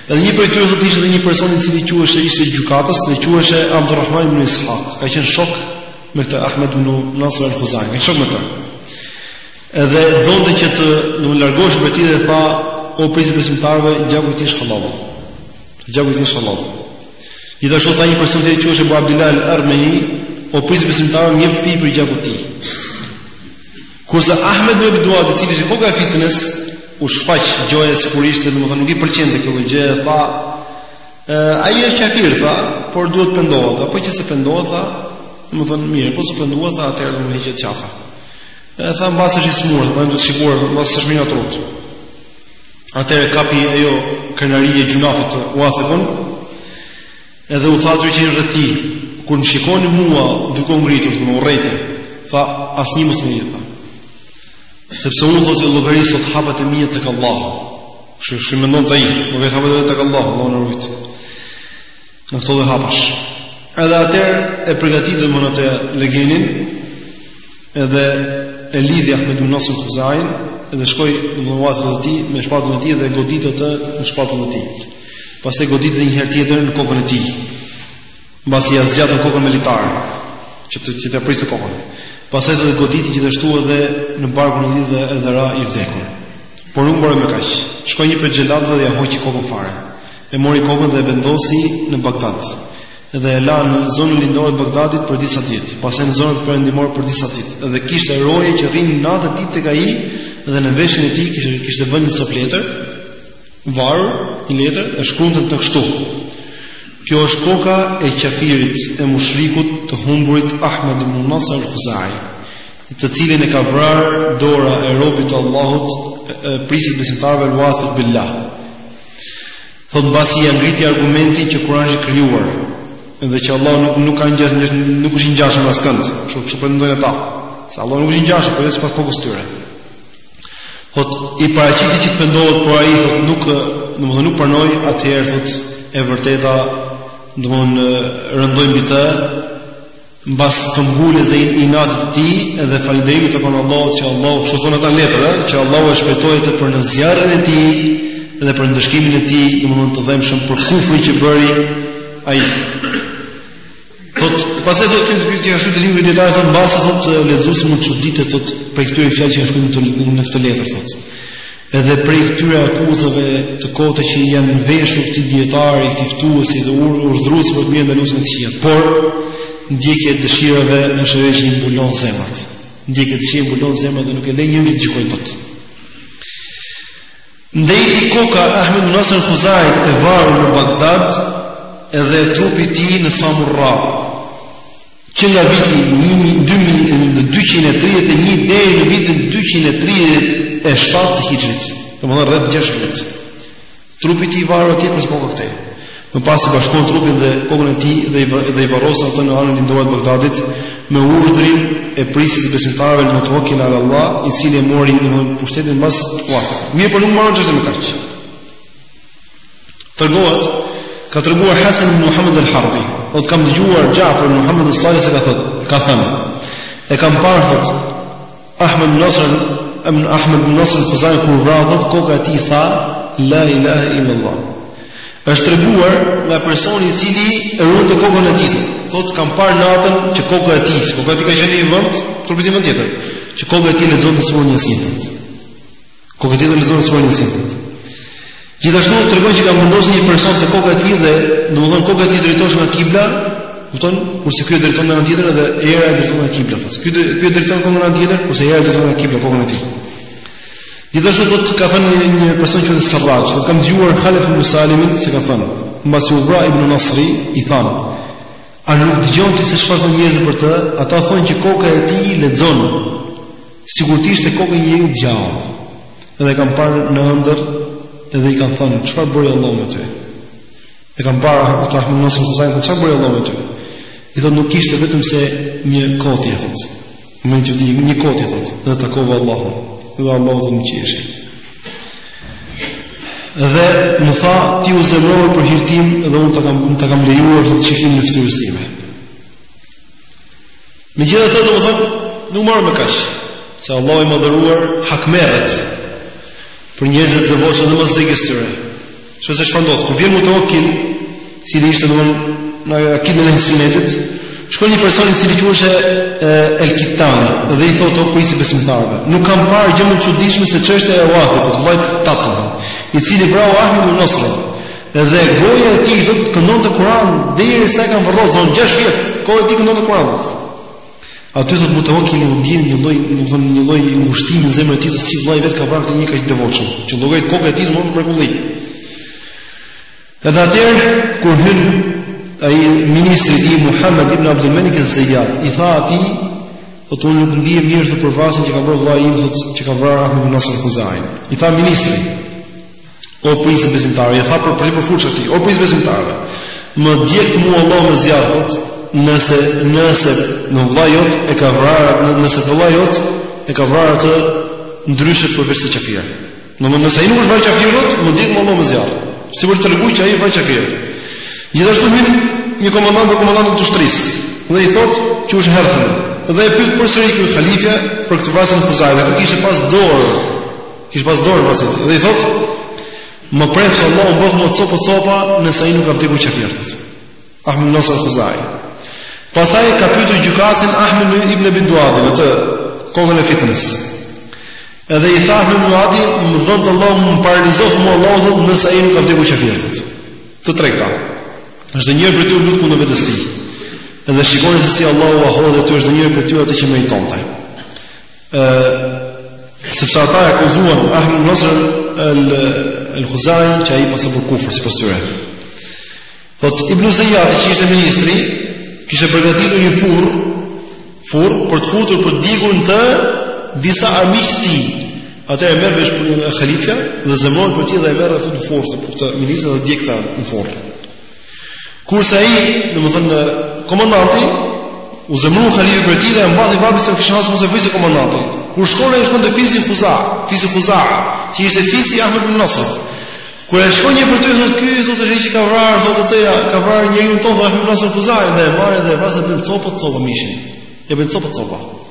edhe një prej tyre thotë ishte edhe një person i cili quheshe ishte gjykatës, dhe quheshe Abdulrahman ibn Ishaq. Ka qenë shok me këtë Ahmed ibn Nasr al-Khuzai, një shok me të. Edhe donte që të largohesh prej tij dhe tha o prijës i besimtarëve gjaku i tij është halal. Gjaku i tij është halal. Gjithashtu tha një person tjetër që është Abu Abdullah al-Armeni, o prijës i besimtarëve një pi për gjakun e tij. Kurse Ahmed ibn Abi Duad, i cili ishte koka e fitnes, u shfaq gjoja sikurse, domethënë nuk i pëlqente kjo gjë, tha ai është qafir, tha, por duhet të pendohet. Po qe se pendohet, tha, domethënë mirë, po s'u pendua, tha, atëherë do t'i hiqet qafa. E tha mbase është i sëmurë, po duhet shikuar mbase s'është mirë nga trutë. Atëherë e kapi ajo krenaria e gjynahut Uathikun. Edhe u tha atyre që ishin rreth tij, kur të më shikoni mua duke u ngritur drejt tij, tha asnjë mos më jeta. Sepse unë do t'i llogaris sot hapat e mia tek Allahu. Kështu mendonte ai, llogarit hapat tek Allahu, Allahu na ruajt. në këto dhe hapash. Edhe atëherë e përgatitën domethënë legenin, edhe e lidhën Ahmed ibn Nasr al-Khuzain, edhe shkoi domethënë vetë drejt tij, me shpatën e tij dhe e goditi në shpatullën e tij. Pastaj e goditi një herë tjetër në kokën e tij. Mbasi ia zgjatën kokën me litar, që të që t'i priste kokën. Pastaj e goditi gjithashtu edhe në barkun e tij dhe edhe ra i vdekur. Por nuk mbaroi me kaq. Shkoi një prej xhelatëve dhe ia hoqi kokën fare. E mori kokën dhe e vendosi në Bagdad dhe e la në zonën lindore të Bagdadit për disa ditë, pastaj në zonën perëndimore për disa ditë. Dhe kishte roje që rrinin natë ditë tek ai dhe në veshin e tij kishte kishte vënë një copë letër, varur një letër e shkruante në të kështu. Kjo është koka e qafirit e mushrikut të humburit Ahmed ibn Nasr al-Khuzai, të cilin e ka vrarë dora e robit të Allahut, prijësit të besimtarëve al-Wathiq billah. Thotë mbasi ia ngriti argumentin që Kurani është krijuar dhe që Allahu nuk nuk ka ngjashëm nuk është i ngjashëm me askënd, kështu kështu pretendojnë ata. Se Allahu nuk është i ngjashëm, por jo sipas kokës tyre. Thot i paraqiti që të pendohet, por ai thot nuk, domethënë nuk pranoi, atëherë thot e vërteta, domthon rëndoi mbi të, mbas këmbënguljes dhe inatit të tij dhe falënderimi i takon Allahut që Allahu kështu thonë ata letra që Allahu e shpejtoi atë për në zjarrin e tij dhe për ndëshkimin e tij domthonë të dhëmshëm për kufrin që bëri ai thot pastaj thot që ka shkru te libri dijetari thot mbase thot lexuesi mund të çuditet thot prej këtyre fjalëve që janë shkruar në këtë letër thot Edhe prej këtyre akuzave të kote që i janë veshur këtij dijetari, këtij ftuesi dhe ur, urdhruesi për të mirë dhe ndaluesi nga të këqijat. Por, ndjekja e dëshirave është ajo që i mbulon zemrat. Ndjekja e dëshirës i mbulon zemrat dhe nuk e le njeriun të gjykojë, thot. Ndejti koka e Ahmed ibn Nasr Khuzait e varur në Bagdad edhe trupi i tij në Samurra. Që nga viti një mijë dy mijë e dyqind e tridhjetë e një deri në vitin dyqind e tridhjetë e shtatë të Hixhrit, domethënë rreth gjashtë vjet. Trupi i tij i varur atje kurse koka këtej. Më pas i bashkuan trupin dhe kokën e tij dhe i dhe i varrosën atë në anën lindore të Bagdadit me urdhrin e prijësit të besimtarëve el Mutawakil ala Allah, i cili e mori pushtetin mbas Wathikut. Mirëpo nuk mbaron çështja me kaq. Tregohet ka treguar Hasan ibn Muhammad al-Harbi, thotë kam dëgjuar Ja'far ibn Muhammad al-Saigh se ka thotë, ka thënë, e kam parë thot Ahmed Nasr ibn Ahmed ibn Nasr al-Khuzai kur u vra thot koka e tij tha la ilaha illa Allah. Është treguar nga personi i cili e ruante kokën e tij. Thotë kam parë natën që koka e tij, koka e tij ka qenë në një vend, trupi i tij vend tjetër, që koka e tij lexonte suren Jasin. Koka e tij lexon suren Jasin. Gjithashtu tregojnë që kanë vendos një person te koka e tij dhe domethënë koka e tij drejtohej nga kibla, kupton, kurse ky e drejton nga ana tjetër dhe era e drejton nga kibla thot. Ky ky e drejton nga ana tjetër, kurse era e drejton nga kibla kokën e tij. Gjithashtu thot ka thënë një, një person që është Sarraj, thot kam dëgjuar Khalaf ibn Salimin se ka thënë, mbasi u vra ibn Nasri i than, a nuk dëgjon ti se çfarë thonë njerëzit për të? Ata thonë që koka e tij lexon Sikur të ishte kokë e një njeriu të gjallë. Edhe e kanë parë në ëndërr, edhe i kanë thënë, çfarë bëri Allahu me ty? E kanë parë Ahmed ibn Nasrin, thanë, çfarë bëri Allahu me ty? Ai tha nuk ishte vetëm se një kotje thotë. Më erdhi një kotje thotë, dhe takova Allahun. Dhe Allahu thot më qeshi. Dhe më tha, ti u zemrove për hir tim dhe unë të kam, ta kam lejuar shikimin e fytyrës time. Megjithatë, domethënë, nuk maron me kaq, se Allahu i madhëruar hakmerret për njerëzit e devotshëm edhe mbas vdekjes tyre. Kështu se çfarë ndodh? Kur vjen Mutawakil, i cili ishte domthonë në akidën e sunetit, shkon një person i cili quhej El Kitani dhe i thotë o prijësi i besimtarëve, nuk kam parë gjë më të çuditshme se çështja e Wathikut, vllait tat, i cili vrau Ahmed ibn Nasrin. Dhe goja e tij thotë këndonte Kur'an deri sa e kanë varros zon 6 vjet. Koka e tij këndonte Kur'an. Aty thotë mutawakkil u ndjen një lloj, do të thotë një lloj ngushtimi në zemrën e tij se si vllai vet ka vrarë këtë njeri kaq të devotshëm, që llogaritet koka e tij një mrekulli. Edhe atëherë kur hyn ai ministri i tij Muhammed ibn Abdul Malik al-Zayyat, i tha atij, "Po unë nuk ndihem mirë për vrasjen që ka bërë vllai im, thotë që ka vrarë Ahmed ibn Nasr al-Khuzai." I tha ministri, O princ i besimtarëve, i tha për për për furçë atij, o princ i besimtarëve, më djegtë mua Allah me zjarr, thot, nëse, nëse vllai jot e ka vrarë, në, nëse vllai jot e ka vrarë atë ndryshe përveçse qafirë. Domethënë nëse ai nuk është vrarë qafirë, thot, më djegtë mua Allah me zjarr. Si për të treguar që ai është vrarë qafirë. Gjithashtu hyn një komandant prej komandantëve të ushtrisë, dhe i thot, që është Herthema, dhe e pyet përsëri ky halifja për këtë vrasje në Khuzai, dhe kishte pas dorë Kish pas dorë pas sot. Dhe i thot, më preftë Allah më bëftë copë copa nëse ai nuk ka vdekur qafir, thot. Ahmed Nasr Khuzaj. Pastaj ka pytur gjykatësin Ahmed ibn Abi Duadi në atë kohën e fitnës. Edhe i tha Ahmed Duadi, më dhëntë Allah më paralizoftë Allah thot nëse ai nuk ka vdekur qafir, thot. Të tre këta. Çdo njëri prej tyre u lut kundër vetes tij. Edhe shikoni se si Allah ua hodhi çdo njërit prej tyre atë që meritonte. ë sepse ata e akuzuan Ahmed Nasr al-Khuzai që ai paska bërë kufër sipas tyre. Thot Ibn Zayyat që ishte ministri, kishte përgatitur një furr, furr për të futur për t'i djegur disa armiq të tij. Atëherë e merr vesh prapë halifja dhe zemrohet prej tij dhe e merr e fut në furr po këtë ministër dhe e djeg atë në furr. Kurse ai, domethënë komandanti, u zemërua halifja prej tij dhe ia mbathi vrapit se kishte hasur se vëzë komandanti. Kur shkon ai shkon te fisi Khuza, fisi Khuza, që ishte fisi i Ahmed ibn Nasr. Kur ai shkon një prej tyre thotë ky thot është ai që ka vrarë thot atë ja, ka vrarë njeriun tonë Ahmed ibn Nasr Khuzain dhe e marrin dhe vazhdon të copë copë mishin. Ia bëjnë copë copë.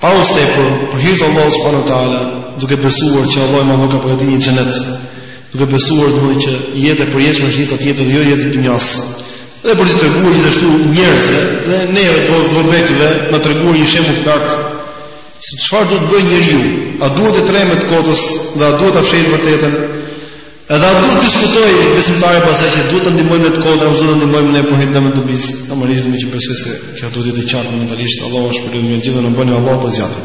Pa u stepur, për hir të Allahut subhanahu wa taala, duke besuar që Allahu më ka përgatitur një xhenet, duke besuar domethënë që jeta e përjetshme është jeta tjetër dhe jo jeta e dunjas. Dhe për të treguar gjithashtu njerëzve dhe ne të dobëtve na treguar një shembull të qartë se çfarë duhet të bëjë njeriu, a duhet t'i trembet të kotës dhe a duhet ta fshehë të vërtetën? Edhe a duhet të diskutojë besimtari pas asaj që duhet ta ndihmojmë ne të kotën, apo s'duhet ta ndihmojmë ne për hir të dobisë. Normalisht që besoj se kjo duhet të jetë e qartë momentalisht, Allahu ju shpërbleftë të gjithë, na bëni hallall që e zgjatëm.